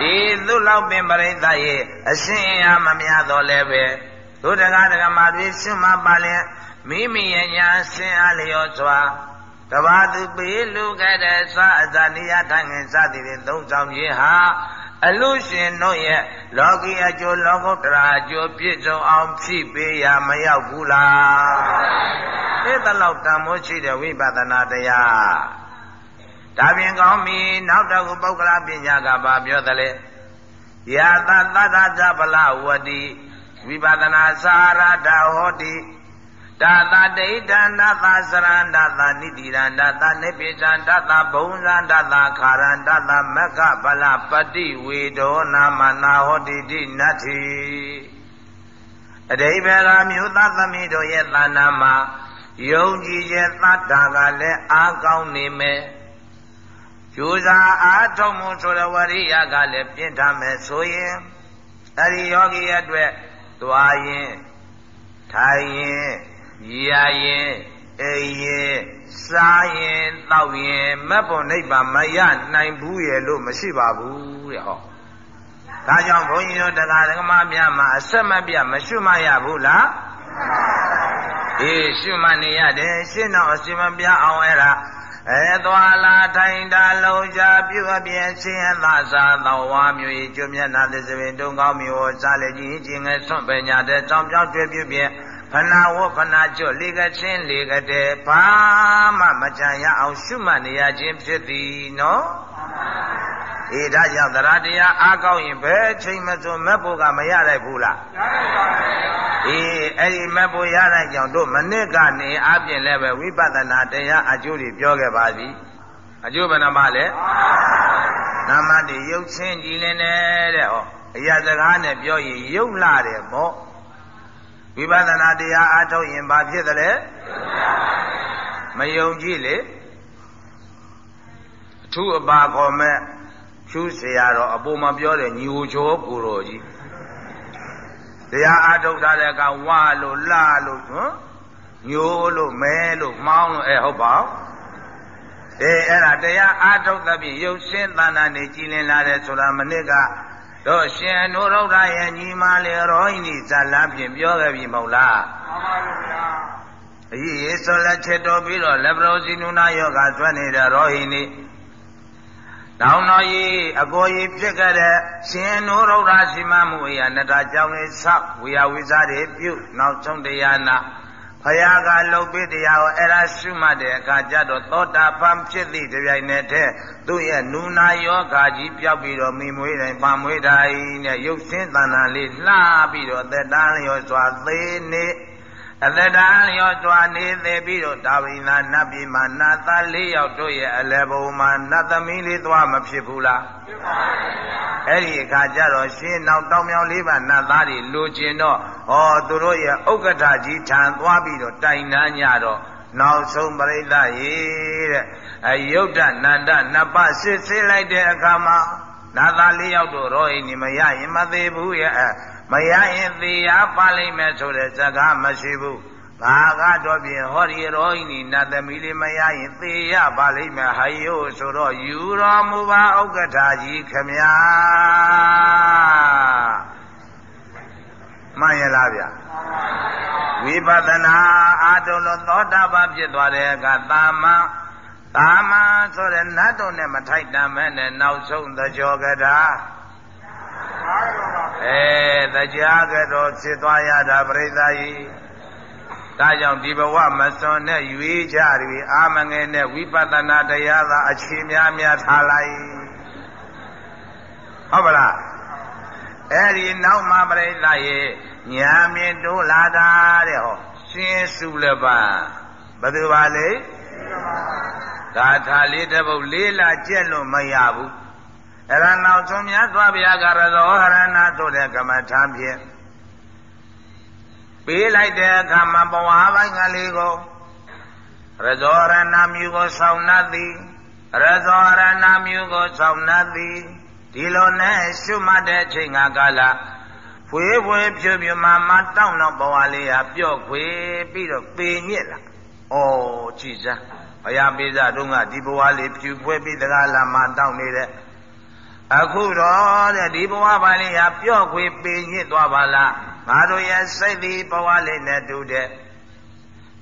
ဒီသူ့လောက်ပင်ပရိသတ်ရဲ့အရှင်အရာမများတော့လည်းပဲသူတကားတကမာတွေရှင်းမပါလင်မိမိရဲ့ညာဆင်းအားလျော်စွာတဘာသူပေးလူခဲ့တဲ့သာအဇာနိယထိုင်ငင်စသည်ဖြင့်သုံးဆောင်ခြင်းဟာ အလူရှင်တို့ရဲ့လောကီအကျိုးလောကုတ္တရာအကျိုးပြည့်စုံအောင်ဖြည့်ပေးရမရောက်ဘူးလားအဲ့ဒါလောက်တန်မိုးရှိတဲ့ဝိပဿနာတရားဒါပြင်ကောင်းပြီနောက်တော့ပုဂ္ဂလပညာကဘာပြောသလဲယာသသတ္တဇပလဝတိဝိပဒနာစာရတဟောတိ ဒါသဒိဋ္ဌန္တသစရန္တသနိတိရန္တသနိပိသန္တသဘုံဇန္တသခါရန္တသမက္ခဗလပတိဝေဒောနာမနာဟောတိတိနတ္ထိအတိဘကမြို့သားသမီးတို့ရဲ့သာနာမှာယုံကြည်ခြင်းသတ္တာကလည်းအားကောင်းနေမယ်ကျိုးစားအားထုတ်မှုဆိုတဲ့ဝရိယကလည်းပြင့်ထားမယ်ဆိုရင်အဲဒီယောဂီအတွက်သွားရင်ထိုင်ရင် ရရင်အိရင်စားရင်တောက်ရင်မက်ဖို့နိဗ္ဗာန်မရနိုင်ဘူးရဲ့လို့မရှိပါဘူးတဲ့ဟောဒါကြောင့်ဘုန်းကြီးတို့တရားဓမ္မများမှာအဆက်မပြတ်မရှုမရဘူးလားအေးရှုမနေရတယ်ရှင်းတော့အစင်မပြအောင်အဲ့ဒါအဲသွာလာထိုင်တာလုံးချပြုအပြင်းဆင်းရဲသာသာသောဝါမျိုး၏ကျွမျက်နာသစ္စပင်တုံကောင်းမျိုးစားလေကြီးခြင်းငယ်ဆွန့်ပညာတဲ့ကြောင်ပြောင်းတွေ့ပြုပြ ဖနာဝဖနာကျွတ်လေကချင်းလေကတဲ့ဘာမှမကြံရအောင်ရှုမှတ်နေရခြင်းဖြစ်သည်နော်အေးဒါကြောင့်တရားတရားအားကောင်းရင်ဘယ်ချိန်မှဆိုမက်ဖို့ကမရနိုင်ဘူးလားရနိုင်ပါဘူးအေးအဲ့ဒီမက်ဖို့ရနိုင်ကြောင်တို့မနစ်ကနေအပြင်လည်းပဲဝိပဿနာတရားအကျိုးတွေပြောခဲ့ပါပြီအကျိုးဘယ်နှမလဲနာမတိရုပ်ချင်းကြည်လင်းတဲ့ဟောအရာစကားနဲ့ပြောရင်ရုပ်လာတယ်ပေါ့ ဝိပဿနာတရားအားထုတ်ရင်ဘာဖြစ်သလဲမယုံကြည်လေအထူးအပါခေါ်မဲ့ဖြူးเสียတော့အပေါ်မှာပြောတယ်ညီဟိုချောကိုတော်ကြီးတရားအားထုတ်ထားတဲ့ကဝါလို့လာလို့ဟမ်ညိုးလို့မဲလို့မောင်းလို့အဲဟုတ်ပါအေးအဲ့ဒါတရားအားထုတ်သဖြင့်ရုပ်ရှင်းသဏ္ဍာန်နေကြည်လင်လာတယ်ဆိုတာမနစ်က တို့ရှင်နုရုဒ္ဓရဲ့ညီမလေးရောဟိနိဇာလဖြင့်ပြောခဲ့ပြီမဟုတ်လားမှန်ပါဗျာအကြီးရေဆိုလက်ချက်တော်ပြီးတော့လက်ပရောစီနုနာယောဂဆွဲနေတဲ့ရောဟိနိတောင်းတော်ကြီးအကိုကြီးဖြစ်ခဲ့တဲ့ရှင်နုရုဒ္ဓရှိမမှုအရာနတာကြောင့်လေးဆောက်ဝေယဝိဇာတွေပြုနောက်ဆုံးတရားနာ ဖယားကလှုပ်ပြီးတရားကိုအဲ့ဒါရှုမှတ်တဲ့အခါကျတော့သောတာပန်ဖြစ်သည့်တပြိုင်နက်တည်းသူ့ရဲ့နူနာယောဂါကြီးပြောက်ပြီးတော့မိမွေးတိုင်းပမွေးတိုင်းနဲ့ရုပ်ဆင်းတဏ္ဍာလေးလှပြီးတော့သက်တမ်းလျော်စွာသေးနေ အသက်တမ်းလျော်စွာနေသေးပြီးတော့တာဝိနာနတ်ပြည်မှာနတ်သား၄ယောက်တို့ရဲ့အလယ်ဘုံမှာနတ်သမီးလေးသွားမဖြစ်ဘူးလားဖြစ်ပါဘူးဗျာအဲ့ဒီအခါကျတော့ရှင်းနောက်တောင်မြောင်လေးပါနတ်သားတွေလိုချင်တော့ဟောသူတို့ရဲ့ဥက္ကဋ္ဌကြီးထံသွားပြီးတော့တိုင်နှမ်းကြတော့နောက်ဆုံးပြိဿရေတဲ့အယုဒ္ဓနန္ဒနပစစ်စစ်လိုက်တဲ့အခါမှာနာသားလေးယောက်တို့ရောအိမ်နေမရရင်မသေးဘူးရဲ့ မရရင်သေရပါလိမ့်မယ်ဆိုတဲ့စကားမရှိဘူးဘာကတော့ဖြင့်ဟောဒီရောဟိနီနတ်သမီးလေးမရရင်သေရပါလိမ့်မယ်ဟာယိုဆိုတော့ယူတော်မူပါဥက္ကဋ္ဌကြီးခမညာမှန်ရလားဗျဝိပဿနာအာတုလို့သောတာပန်ဖြစ်သွားတဲ့အခါတာမန်တာမန်ဆိုတဲ့နတ်တို့နဲ့မထိုက်တန်မဲ့နဲ့နောက်ဆုံးသကြောကထာ အဲတရားကတော့ဖြစ်သွားရတာပြိဿကြီးဒါကြောင့်ဒီဘဝမစွန်နဲ့ရွေးကြပြီအာမငယ်နဲ့ဝိပဿနာတရားသာအခြေများများထားလိုက်ဟုတ်ပါလားအဲ့ဒီနောက်မှာပြိဿရဲ့ညာမြင်တိုးလာတာတဲ့ဟောရှင်းစုလည်းပါဘယ်သူပါလဲဂါထာလေးတစ်ပုဒ်လေးလာကျက်လို့မရဘူး အဲ့ဒါနောက်ဆုံးမြတ်စွာဘုရားကရသောဟရဏဆိုတဲ့ကမ္မထာဖြင့်ပေးလိုက်တဲ့အခါမှာဘဝပိုင်းကလေးကိုရဇောရဏမျိုးကိုဆောင်းနှပ်သည်ရဇောရဏမျိုးကိုဆောင်းနှပ်သည်ဒီလိုနဲ့ရှုမှတ်တဲ့အချိန်ကကာလဖွေးဖွေးဖြူဖြူမှမတောင်းတော့ဘဝလေးဟာပြော့ခွေပြီးတော့ပေညစ်လာ။ဩကြည်စမ်းဘုရားပိစတုံးကဒီဘဝလေးဖြူဖွဲပြီးတကားလာမှတောင်းနေတဲ့ အခုတော့တဲ့ဒီဘဝပိုင်းလေးဟာပြော့ခွေပေညစ်သွားပါလားငါတို့ရဲ့စိတ်သည်ဘဝလေးနဲ့တူတဲ့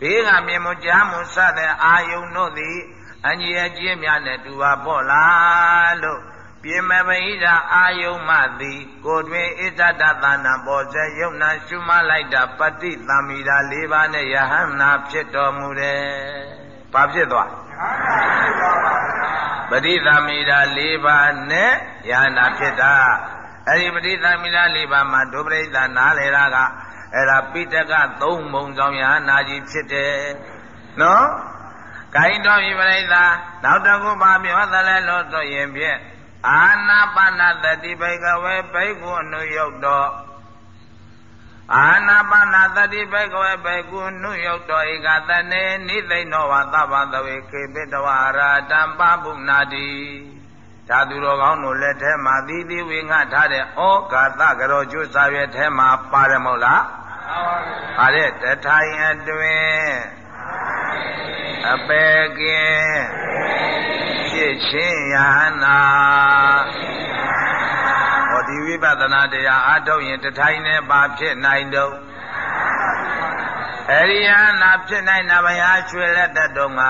ဘေးကမြင်မှုကြားမှုစတဲ့အာယုန်တို့သည်အညီအကျဉ်းများနဲ့တူပါပေါ့လားလို့ပြမပိဋ္ဌအာယုံမသည် ကိုတွင်ဣဇဒသနာပေါ်စေယုံနာရှုမလိုက်တာပฏิသမိတာ၄ပါးနဲ့ယဟန္နာဖြစ်တော်မူတယ်။ဘာဖြစ်သွား ပฏิသမိတာ၄ပါးနဲ့ယဟန္နာဖြစ်တာအဲ့ဒီပฏิသမိတာ၄ပါးမှာဒုပရိသနားလေတာကအဲ့ဒါပိတကသုံးမုံဆောင်ယဟန္နာကြီးဖြစ်တယ်။နော်။ကိုင်းတော်ပြီပရိသနောက်တစ်ခုပါပြောသလဲလို့ဆိုရင်ဖြင့်အာနာပါနတတိဘိကဝေဘိက္ခုအနုယုတ်တော် အာနာပါနာတတိဘေကဝေဘေကုနုယုတ်တော်ဧကတနေနိသိဏောဝသဗ္ဗသဝေခေပိတဝရာတံပပုနာတိဓာသူတော်ကောင်းတို့လက်ထဲမှာသီတိဝေငှထားတဲ့ဩကာသကရောကျွစာရွက်ထဲမှာပါတယ်မဟုတ်လားပါတဲ့တထိုင်အတွင်အပေကင်းဖြစ်ချင်းယဟနာဟောဒီ ဝိပဿနာတရားအားထုတ်ရင်တထိုင်နဲ့ပါဖြစ်နိုင်တော့အရိယာနာဖြစ်နိုင်တာဘုရားရွှေလက်တတော်က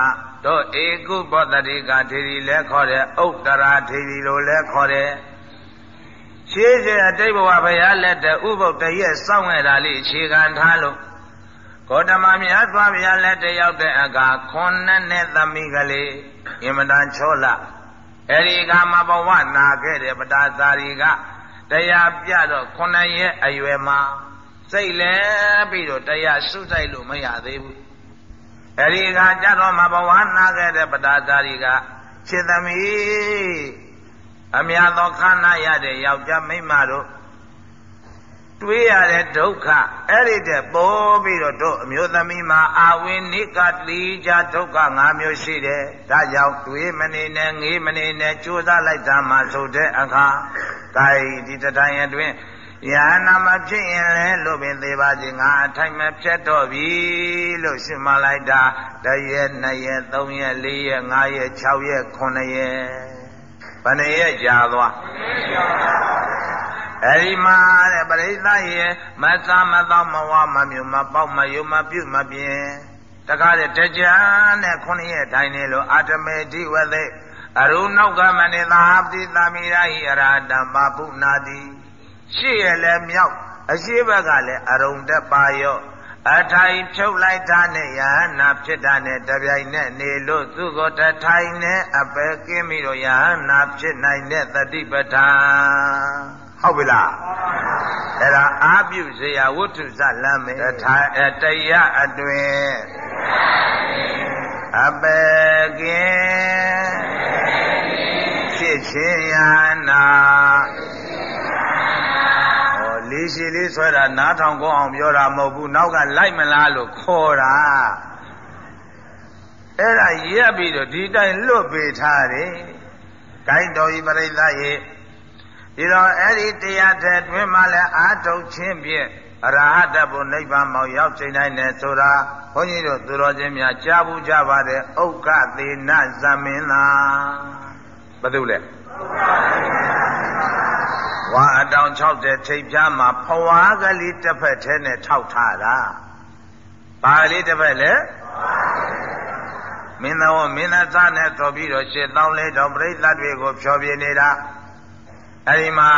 တို့ဧကုဘောတတိကထေရီလဲခေါ်တယ်ဥတ္တရာထေရီလို့လဲခေါ်တယ်ရှင်းစေအတိတ်ဘဝဘုရားလက်တဥပုပ်တရဲ့စောင့်ခဲ့တာလေးအခြေခံထားလို့ဂေါတမမြတ်စွာဘုရားလက်တရောက်တဲ့အခါခွန်နဲ့နဲ့သမီးကလေးအင်မတန်ချောလာအဲဒီကမှာဘဝနာခဲ့တဲ့ပဒါသာရီက တရားပြတော့ခုနှစ်ရက်အရွယ်မှာစိတ်လဲပြီးတော့တရားစုဆိုင်လို့မရသေးဘူးအဲဒီကကြတော့မှာဘဝနာခဲ့တဲ့ပဒါသာရီကခြေသမီးအများသောခန္ဓာရတဲ့ယောက်ျားမိန်းမတို့ တွေးရတဲ့ဒုက္ခအဲ့ဒီတဲ့ပေါ်ပြီးတော့တို့အမျိုးသမီးမှာအာဝိနိကတိကြဒုက္ခ၅မျိုးရှိတယ်ဒါကြောင့်တွေးမနေနဲ့ငေးမနေနဲ့ကြိုးစားလိုက်တာမှဆိုတဲ့အခါကာယဒီတတိုင်းအတွင်းယဟနာမဖြစ်ရင်လဲလို့ပင်သေးပါခြင်းငါအထိုင်မဖြတ်တော့ပြီလို့ရှင်းမလိုက်တာတရက်နှစ်ရက်သုံးရက်လေးရက်ငါးရက်၆ရက်9ရက် ဘယ်နှရက်ကြာသွားအဲဒီမှာတဲ့ပရိသတ်ရဲ့မစားမတော့မဝမမြုမပေါက်မယုမပြုတ်မပြင်းတကားတဲ့တကြံနဲ့ခုနှစ်ရက်တိုင်းနေလို့အာတမေတိဝသိအရုနောက်ကမနေသာပိသမိရာဟိအရာတံပါပုနာတိရှိရလဲမြောက်အရှိဘက်ကလည်းအရုံတက်ပါရော့ အထိုင်ဖြုတ်လိုက်တာနဲ့ယဟနာဖြစ်တာနဲ့တပြိုင်နက်နေလို့သူကိုတထိုင်နဲ့အပယ်ကင်းပြီးတော့ယဟနာဖြစ်နိုင်တဲ့တတိပဋ္ဌာန်ဟုတ်ပြီလားအဲ့ဒါအာပြုစရာဝတ္ထုဇလမ်းမေတထာတရားအတွင်အပေကင်ဖြစ်ခြင်းယနာဟော လေးရှိလေးဆွဲတာနားထောင်ကောင်းအောင်ပြောတာမဟုတ်ဘူးနောက်ကလိုက်မလားလို့ခေါ်တာအဲ့ဒါရက်ပြီးတော့ဒီတိုင်းလွတ်ပေးထားတယ်ဂိုင်းတော်ဤပရိသတ်ရဲ့ဒီတော့အဲ့ဒီတရားတဲ့တွင်မှလည်းအာထုတ်ခြင်းဖြင့်အရဟတဘုနိဗ္ဗာန်မောင်ရောက်ချိန်တိုင်းနဲ့ဆိုတာဘုန်းကြီးတို့သူတော်ချင်းများကြားဘူးကြပါတယ်ဥက္ကသေနဇမင်းသာဘာလို့လဲ ဝါအတောင်60ထိပ်ပြားမှာဖွာကလေးတစ်ဖက်ထဲနဲ့ထောက်ထားတာဘာလေးတစ်ဖက်လဲမင်းတော်မင်းသားနဲ့တော်ပြီးတော့ရှစ်တောင်းလေးတော်ပြိဿတ်တွေကိုဖြောပြနေတာအဲဒီမှာ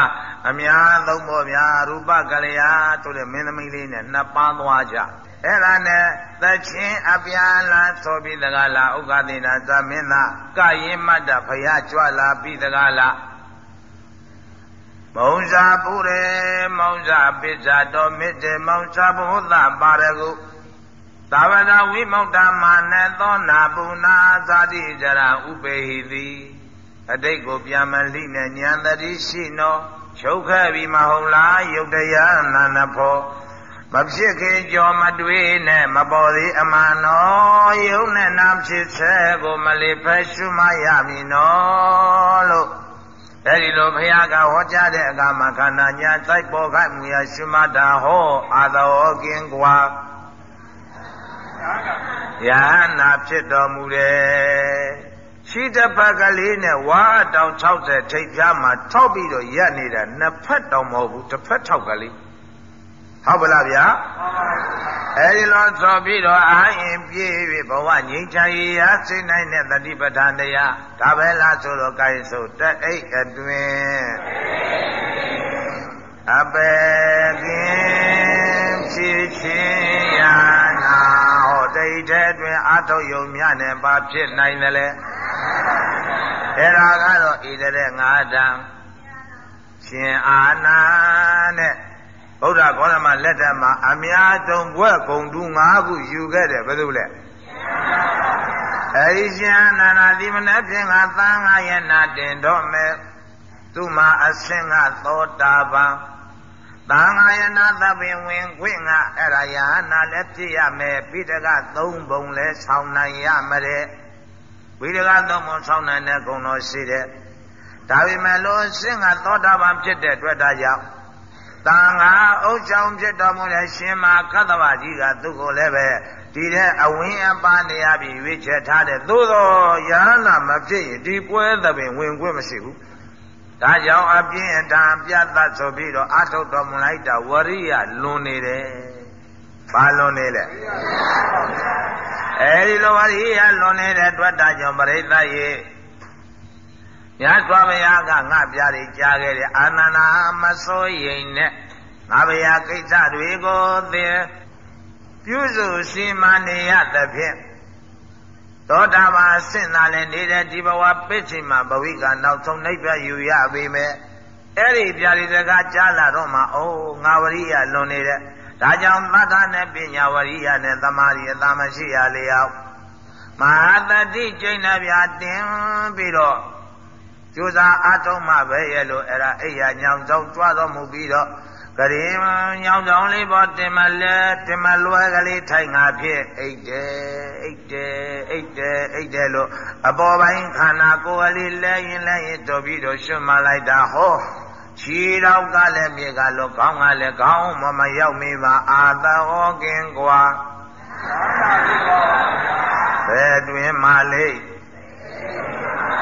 အများသုံးပေါ်ဗျာရူပကလျာဆိုတဲ့မင်းသမီးလေးနဲ့နှစ်ပန်းသွားကြအဲ့ဒါနဲ့သချင်းအပြာလာဆိုပြီးတကားလားဥက္ကသေနာသမင်းသားကရင်မတ်တဖရာကြွလာပြီးတကားလား မုံစာပူရေမုံစာပိစ္ဆာတော်မြစ်တေမုံစာဘုသပါရကုသာဝနာဝိမု ക്ത မာနသောနာပုနာဇာတိကြရာဥပေဟိတိအတိတ်ကိုပြန်မလိနဲ့ဉာဏ်တတိရှိနောချုပ်ခဲ့ပြီမဟုတ်လားယုတ်တရားနာနဖောမဖြစ်ခင်ကြောမတွေးနဲ့မပေါ်သေးအမှန်တော်ယုံနဲ့နာဖြစ်ဆဲကိုမလေးဖက်ရှုမရမည်နော်လို့ အဲဒီလိုဘုရားကဟောကြားတဲ့အခါမှာခန္ဓာညာစိုက်ပေါ်ခိုက်မူရရှုမတာဟောအာသောကင်းကွာယဟနာဖြစ်တော်မူတယ်ရှိတပတ်ကလေးနဲ့ဝါအတောင်60ထိပ်ပြားမှာထောက်ပြီးတော့ရက်နေတာနှစ်ဖက်တောင်မဟုတ်ဘူးတစ်ဖက်ထောက်ကလေး ဟုတ်ပါလားဗျာအဲဒီလိုဆိုပြီးတော့အာရင်ပြေးပြီးဘဝငြိမ်းချမ်းရေးရစိတ်နိုင်တဲ့တတိပဋ္ဌာန်တရားဒါပဲလားဆိုတော့ကိုင်းဆိုတအိတ်အတွင်အပေကင်းဖြစ်ခြင်းယာနာဟောတိတ်တဲ့အတွင်အာထုတ်ယုံမြနဲ့ပါဖြစ်နိုင်တယ်လေအဲ့ဒါကတော့ဣတတဲ့ငါးတံရှင်အာနာနဲ့ ဗုဒ္ဓဂေါရမလက်ထက်မှာအများဆုံးဘွဲ့ဂုံတူ၅ခုယူခဲ့တယ်ဘယ်လိုလဲအဲဒီရှင်အာနာနာဒီမနေ့ဖြင့်ကသံဃာယနာတင်တော့မယ်သူမှာအဆင့်ကသောတာပန်သံဃာယနာသဗ္ဗဝင်ခွင့်ကအဲ့ဒါယဟနာလည်းဖြစ်ရမယ်ပိဋကသုံးပုံလည်းဆောင်းနိုင်ရမတဲ့ဝိဒကသုံးပုံဆောင်းနိုင်တဲ့ဂုဏ်တော်ရှိတဲ့ဒါပေမဲ့လို့အရှင်ကသောတာပန်ဖြစ်တဲ့အတွက်ဒါကြောင့် တန်ခါအုပ်ချောင်းဖြစ်တော်မူတဲ့ရှင်မာခတ္တဝကြီးကသူ့ကိုလည်းပဲဒီတဲ့အဝင်းအပါနေရပြီးရွေးချယ်ထားတဲ့သို့သောယဟနာမဖြစ်ရင်ဒီပွဲသဘင်ဝင်ခွင့်မရှိဘူးဒါကြောင့်အပြင်းအထန်ပြတ်သတ်ဆိုပြီးတော့အထုတ်တော်မူလိုက်တာဝရိယလွန်နေတယ်ဘာလွန်နေလဲအဲဒီလိုဝရိယလွန်နေတဲ့အတွက်ဒါကြောင့်ပရိသတ်ရေ မြတ်စွာဘုရားကငါပြားတွေကြားခဲ့တယ်အာနန္ဒာမစိုးရိမ်နဲ့ငါဘုရားကိစ္စတွေကိုသင်ပြုစုစီမံနေရသဖြင့်သောတာပန်အဆင့်သာလည်းနေတဲ့ဒီဘဝပိဋိမာဘဝိကနောက်ဆုံးနှိပ်ပြယူရပေမဲ့အဲ့ဒီပြာရီတကားကြားလာတော့မှအိုးငါဝရိယလွန်နေတဲ့ဒါကြောင့်သတ္တနဲ့ပညာဝရိယနဲ့သမာဓိအသာမရှိရလျောက်မဟာတတိကျိဏဗျာတင်ပြီးတော့ ကြိုးစားအားထုတ်မှပဲရဲ့လို့အဲ့ဒါအိယာညောင်ကြောင်းကြွားတော်မူပြီးတော့ကရင်ညောင်ကြောင်းလေးပေါ်တင်မလဲတင်မလွဲကလေးထိုင်ငါဖြစ်အိတ်တယ်အိတ်တယ်အိတ်တယ်အိတ်တယ်လို့အပေါ်ပိုင်းခန္ဓာကိုယ်ကလေးလဲရင်လဲရင်တော်ပြီးတော့ရှွတ်မှလိုက်တာဟောခြေတော့ကလည်းမြေကလို့ခေါင်းကလည်းခေါင်းမမရောက်မိပါအာသဟောကင်ကွာဘယ်တွင်မှလေး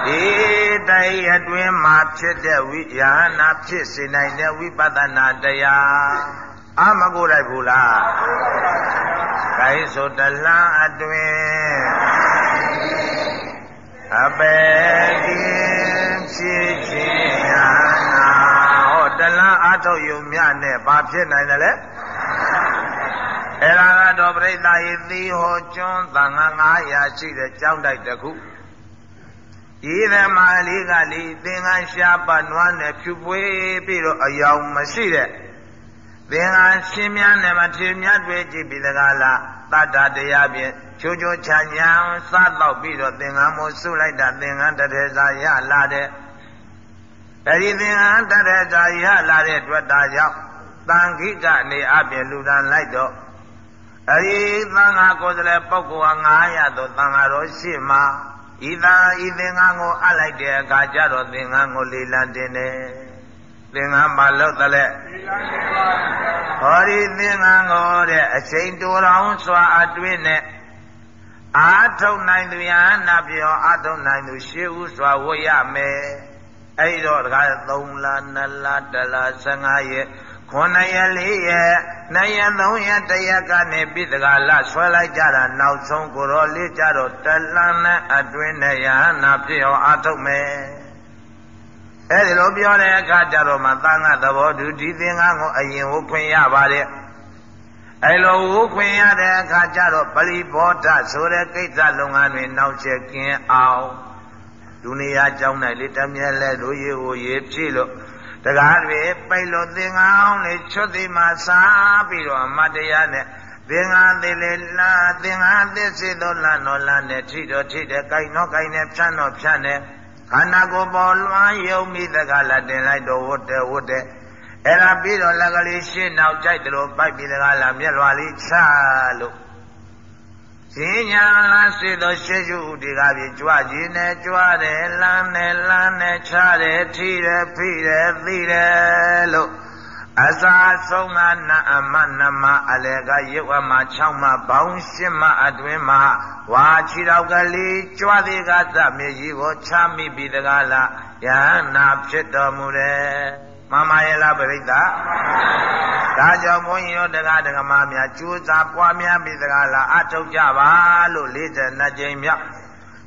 ဒီတိုင်အတွင်းမှာဖြစ်တဲ့ဝိယာနာဖြစ်စေနိုင်တဲ့ဝိပဿနာတရားအမကိုလိုက်ဘူးလားခိုင်းဆိုတလန်းအတွင်းအပေကင်းဖြစ်ခြင်းယာနာဟောတလန်းအထုတ်ယုံမြနဲ့ဘာဖြစ်နိုင်တယ်လဲအဲ့ဒါကတော့ပြိဿယေသီဟောကျွန်းသံဃာ900ရှိတဲ့ကျောင်းတိုက်တစ်ခု ဤသမာလေးကလေးသင်္ကန်းရှားပတ်နွားနဲ့ဖြူပွေးပြီးတော့အယောင်မရှိတဲ့သင်္ကန်းရှင်းများနဲ့မထေမြတ်တွေကြည့်ပြီးတကားလားတတ္တတရားဖြင့်ချိုးချိုးချမ်းချမ်းစားတော့ပြီးတော့သင်္ကန်းမို့ဆုလိုက်တာသင်္ကန်းတထေစာရလာတဲ့အဲဒီသင်္ကန်းတထေစာရလာတဲ့အတွက်ဒါကြောင့်တန်ခိကနေအပြင်လူတန်းလိုက်တော့အဲဒီသံဃာကိုယ်စားလှယ်ပုဂ္ဂိုလ်ဟာ900သောသံဃာတော်ရှိမှာ ဤသာဤသင်္ကန်းကိုအပ်လိုက်တဲ့အခါကျတော့သင်္ကန်းကိုလေလံတင်တယ်သင်္ကန်းမလို့တလဲဟောဒီသင်္ကန်းကိုတဲ့အချိန်တိုတော်စွာအတွင်းနဲ့အာထုတ်နိုင်သူယဟနာပြောအာထုတ်နိုင်သူရှေးဥစွာဝတ်ရမယ်အဲ့တော့တခါ3လ2လ1လ15ရက် ခုနှစ်ရက်လေးရက်နှစ်ရက်သုံးရက်တရက်ကနေပြည်တကာလဆွဲလိုက်ကြတာနောက်ဆုံးကိုရောလေးကြတော့တလန်းနဲ့အတွင်းနဲ့ယဟနာဖြစ်အောင်အထုတ်မယ်အဲဒီလိုပြောတဲ့အခါကျတော့မှသံဃာသဘောတူဒီသင်္ကန်းကိုအရင်ဝခွင့်ရပါတယ်အဲလိုဝခွင့်ရတဲ့အခါကျတော့ပရိဘောဓဆိုတဲ့ကိစ္စလုပ်ငန်းတွေနောက်ချက်ကင်းအောင်ဒုနေရာကြောင်း၌လေတမြဲလဲတို့ရေဟိုရေဖြည့်လို့ တကားတွေပိတ်လို့သင်္ကန်းလေးချွတ်သိမှစားပြီးတော့အမတရားနဲ့သင်္ကန်းသေးလေလာသင်္ကန်းသစ်စေတော့လာတော့လာနဲ့ထိတော့ထိတယ်၊ကိုင်တော့ကိုင်နဲ့ဖြန်းတော့ဖြန်းတယ်ခန္ဓာကိုယ်ပေါ်လွှမ်းယုံမိတကလာတင်လိုက်တော့ဝတ်တယ်ဝတ်တယ်အဲ့ဒါပြီးတော့လက်ကလေးရှင်းနောက်ကြိုက်တယ်လို့ပိုက်ပြီးတကလာမျက်လွှာလေးချလို့ စင်ညာလားစေသောရှေရှုဥဒီကပြေကြွခြင်းနဲ့ကြွတယ်လမ်းနဲ့လမ်းနဲ့ချတယ်ထိတယ်ဖိတယ်သိတယ်လို့အစာဆုံးကနာအမနမအလေကရုပ်အမ6မဘောင်း8မအတွင်မဝါချီတော်ကလေးကြွသည်ကသမြေကြီးကိုချမိပြီးတကားလားယဟနာဖြစ်တော်မူတယ် မှန်ပါရဲ့လားပြိဿဒါကြောင့်ဘုန်းကြီးတို့တရားဓမ္မများကြိုးစားပွားများပြီးသကားလားအထုတ်ကြပါလို့42ကြိမ်မြောက်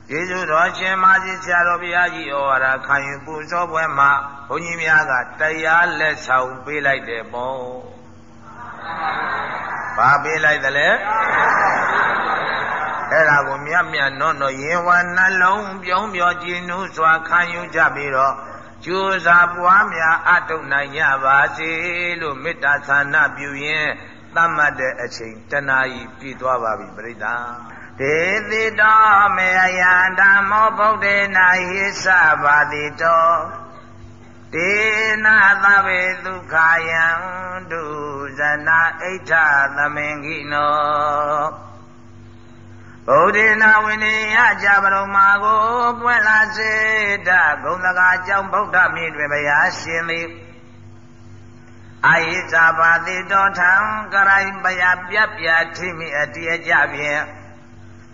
ကျေးဇူးတော်ရှင်မာကြီးဆရာတော်ဘုရားကြီးဩဝါဒခံယူပူဇော်ပွဲမှာဘုန်းကြီးများကတရားလက်ဆောင်ပေးလိုက်တယ်ပေါ့ဘာပေးလိုက်သလဲအဲ့ဒါကိုမြတ်မြတ်နုံ့တော့ရင်ဝနှလုံးပြုံးပြောကြည်နူးစွာခံယူကြပြီးတော့ ကြိုးစားပွားများအတုနိုင်ကြပါစေလို့မေတ္တာဆန္ဒပြုရင်သတ်မှတ်တဲ့အချိန်တဏှာကြီးပြည့်သွားပါပြီပြိတ္တာဒေတိတောမေယံဓမ္မောဗုဒ္ဓေနာဟိသဘာတိတောတေနာသဗ္ဗေဒုက္ခယံဒုဇနာဣဋ္ဌသမင်ကိနော ဗုဒ္ဓနာဝိနည်းယကြပရမကိုပွင့်လာစေတဂုံတကာကြောင့်ဗုဒ္ဓမြေတွင်ဘုရားရှင်သည်အာယိဇာပါတိတောထံကရိုင်ပယပြပြထိမိအတည်းကြဖြင့်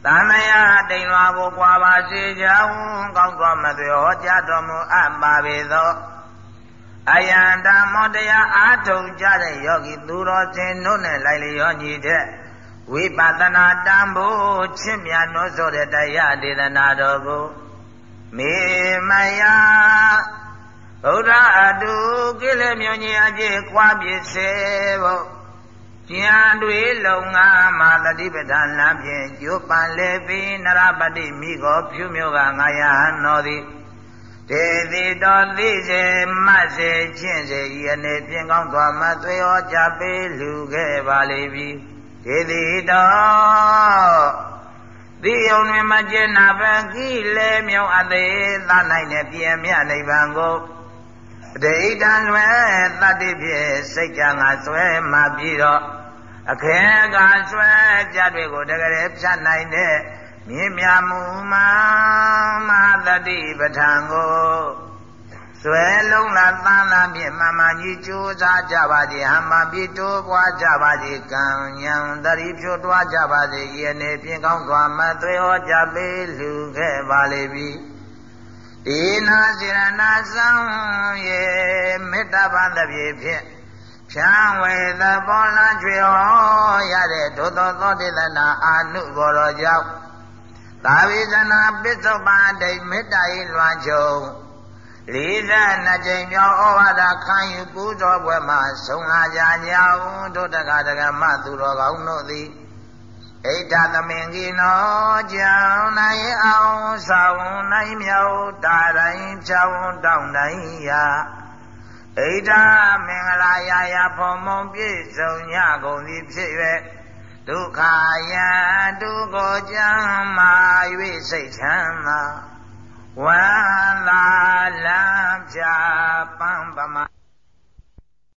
တဏှာတိန်လွာကိုပွာပါစေကြောင်းကောင်းသောမသွေဟောကြားတော်မူအပ်ပါပေသောအယံဓမ္မောတရားအာထုံကြတဲ့ယောဂီသူတော်စင်တို့နဲ့လိုက်လျောညီတဲ့ ဝိပဿနာတန်ဖို့ချစ်မြတ်နိုးဆိုတဲ့တရားဒေသနာတော်ကိုမေမယဗုဒ္ဓအတုကိလေမြုံကြီးအကျေခွာပြည့်စေဖို့ဉာဏ်တွေလုံငါမာတတိပဋ္ဌာန်လမ်းဖြင့်ကျိုးပန်လေပြီးနရပတိမိကိုဖြူမျိုးကငါယဟန်တော်သည်တေတိတော်သိစေမတ်စေချင်းစေဤအနေဖြင့်ကောင်းစွာမသွေဟောကြပေးလူခဲ့ပါလိမ့်မည် ဒေတိတော်သိယုံတွင်မကျင်နာပကိလေမြောင်အသေးသနိုင်တဲ့ပြင်မြနိဗ္ဗာန်ကိုဒိဋ္ဌံလွယ်တတ္တိဖြင့်စိတ်ကငါဆွဲမှပြီးတော့အခေကဆွဲကြတွေကိုတကယ်ဖြတ်နိုင်တဲ့မြင်မြမှုမှာမဟာတတိပဋ္ဌာန်ကို ဆွဲလုံးလာသန်းလာဖြင့်မမကြီးကြိုးစားကြပါစေဟမပြတိုးပွားကြပါစေကံဉဏ်တတိဖြိုးတွားကြပါစေယနေ့ဖြင့်ကောင်းစွာမသွေဟောကြပေးလူခဲ့ပါလေပြီဒီနာစေရနာဆောင်ရဲ့မေတ္တာပန်တပြေဖြင့်ဖြံဝေသဘောလကြွေဟောရတဲ့ဒုသောသောတေသနာအာနုဘောတော်ကြောင့်သာဝေဇနာပစ္စုပန်ဒိမေတ္တာဤလွန်ချုံ လေးစားနှစ်ကြိမ်မြောက်ဩဝါဒခံယူပူဇော်ပွဲမှာဆုံးလာကြကြအောင်တို့တက္ကတကမသူတော်ကောင်းတို့သည်ဣဋ္ဌသမင်ကြီးနောကြောင့်နိုင်အောင်ဆောင်နိုင်မြောက်တာတိုင်းဖြောင်းတောင်းတိုင်းရာဣဋ္ဌမင်္ဂလာရာရာဖုံမုံပြည့်စုံညကုန်သည်ဖြစ်၍ဒုက္ခယံဒုက္ခကြမ်းမာ၍စိတ်ချမ်းသာ ဝန္တာလံပြပံပမ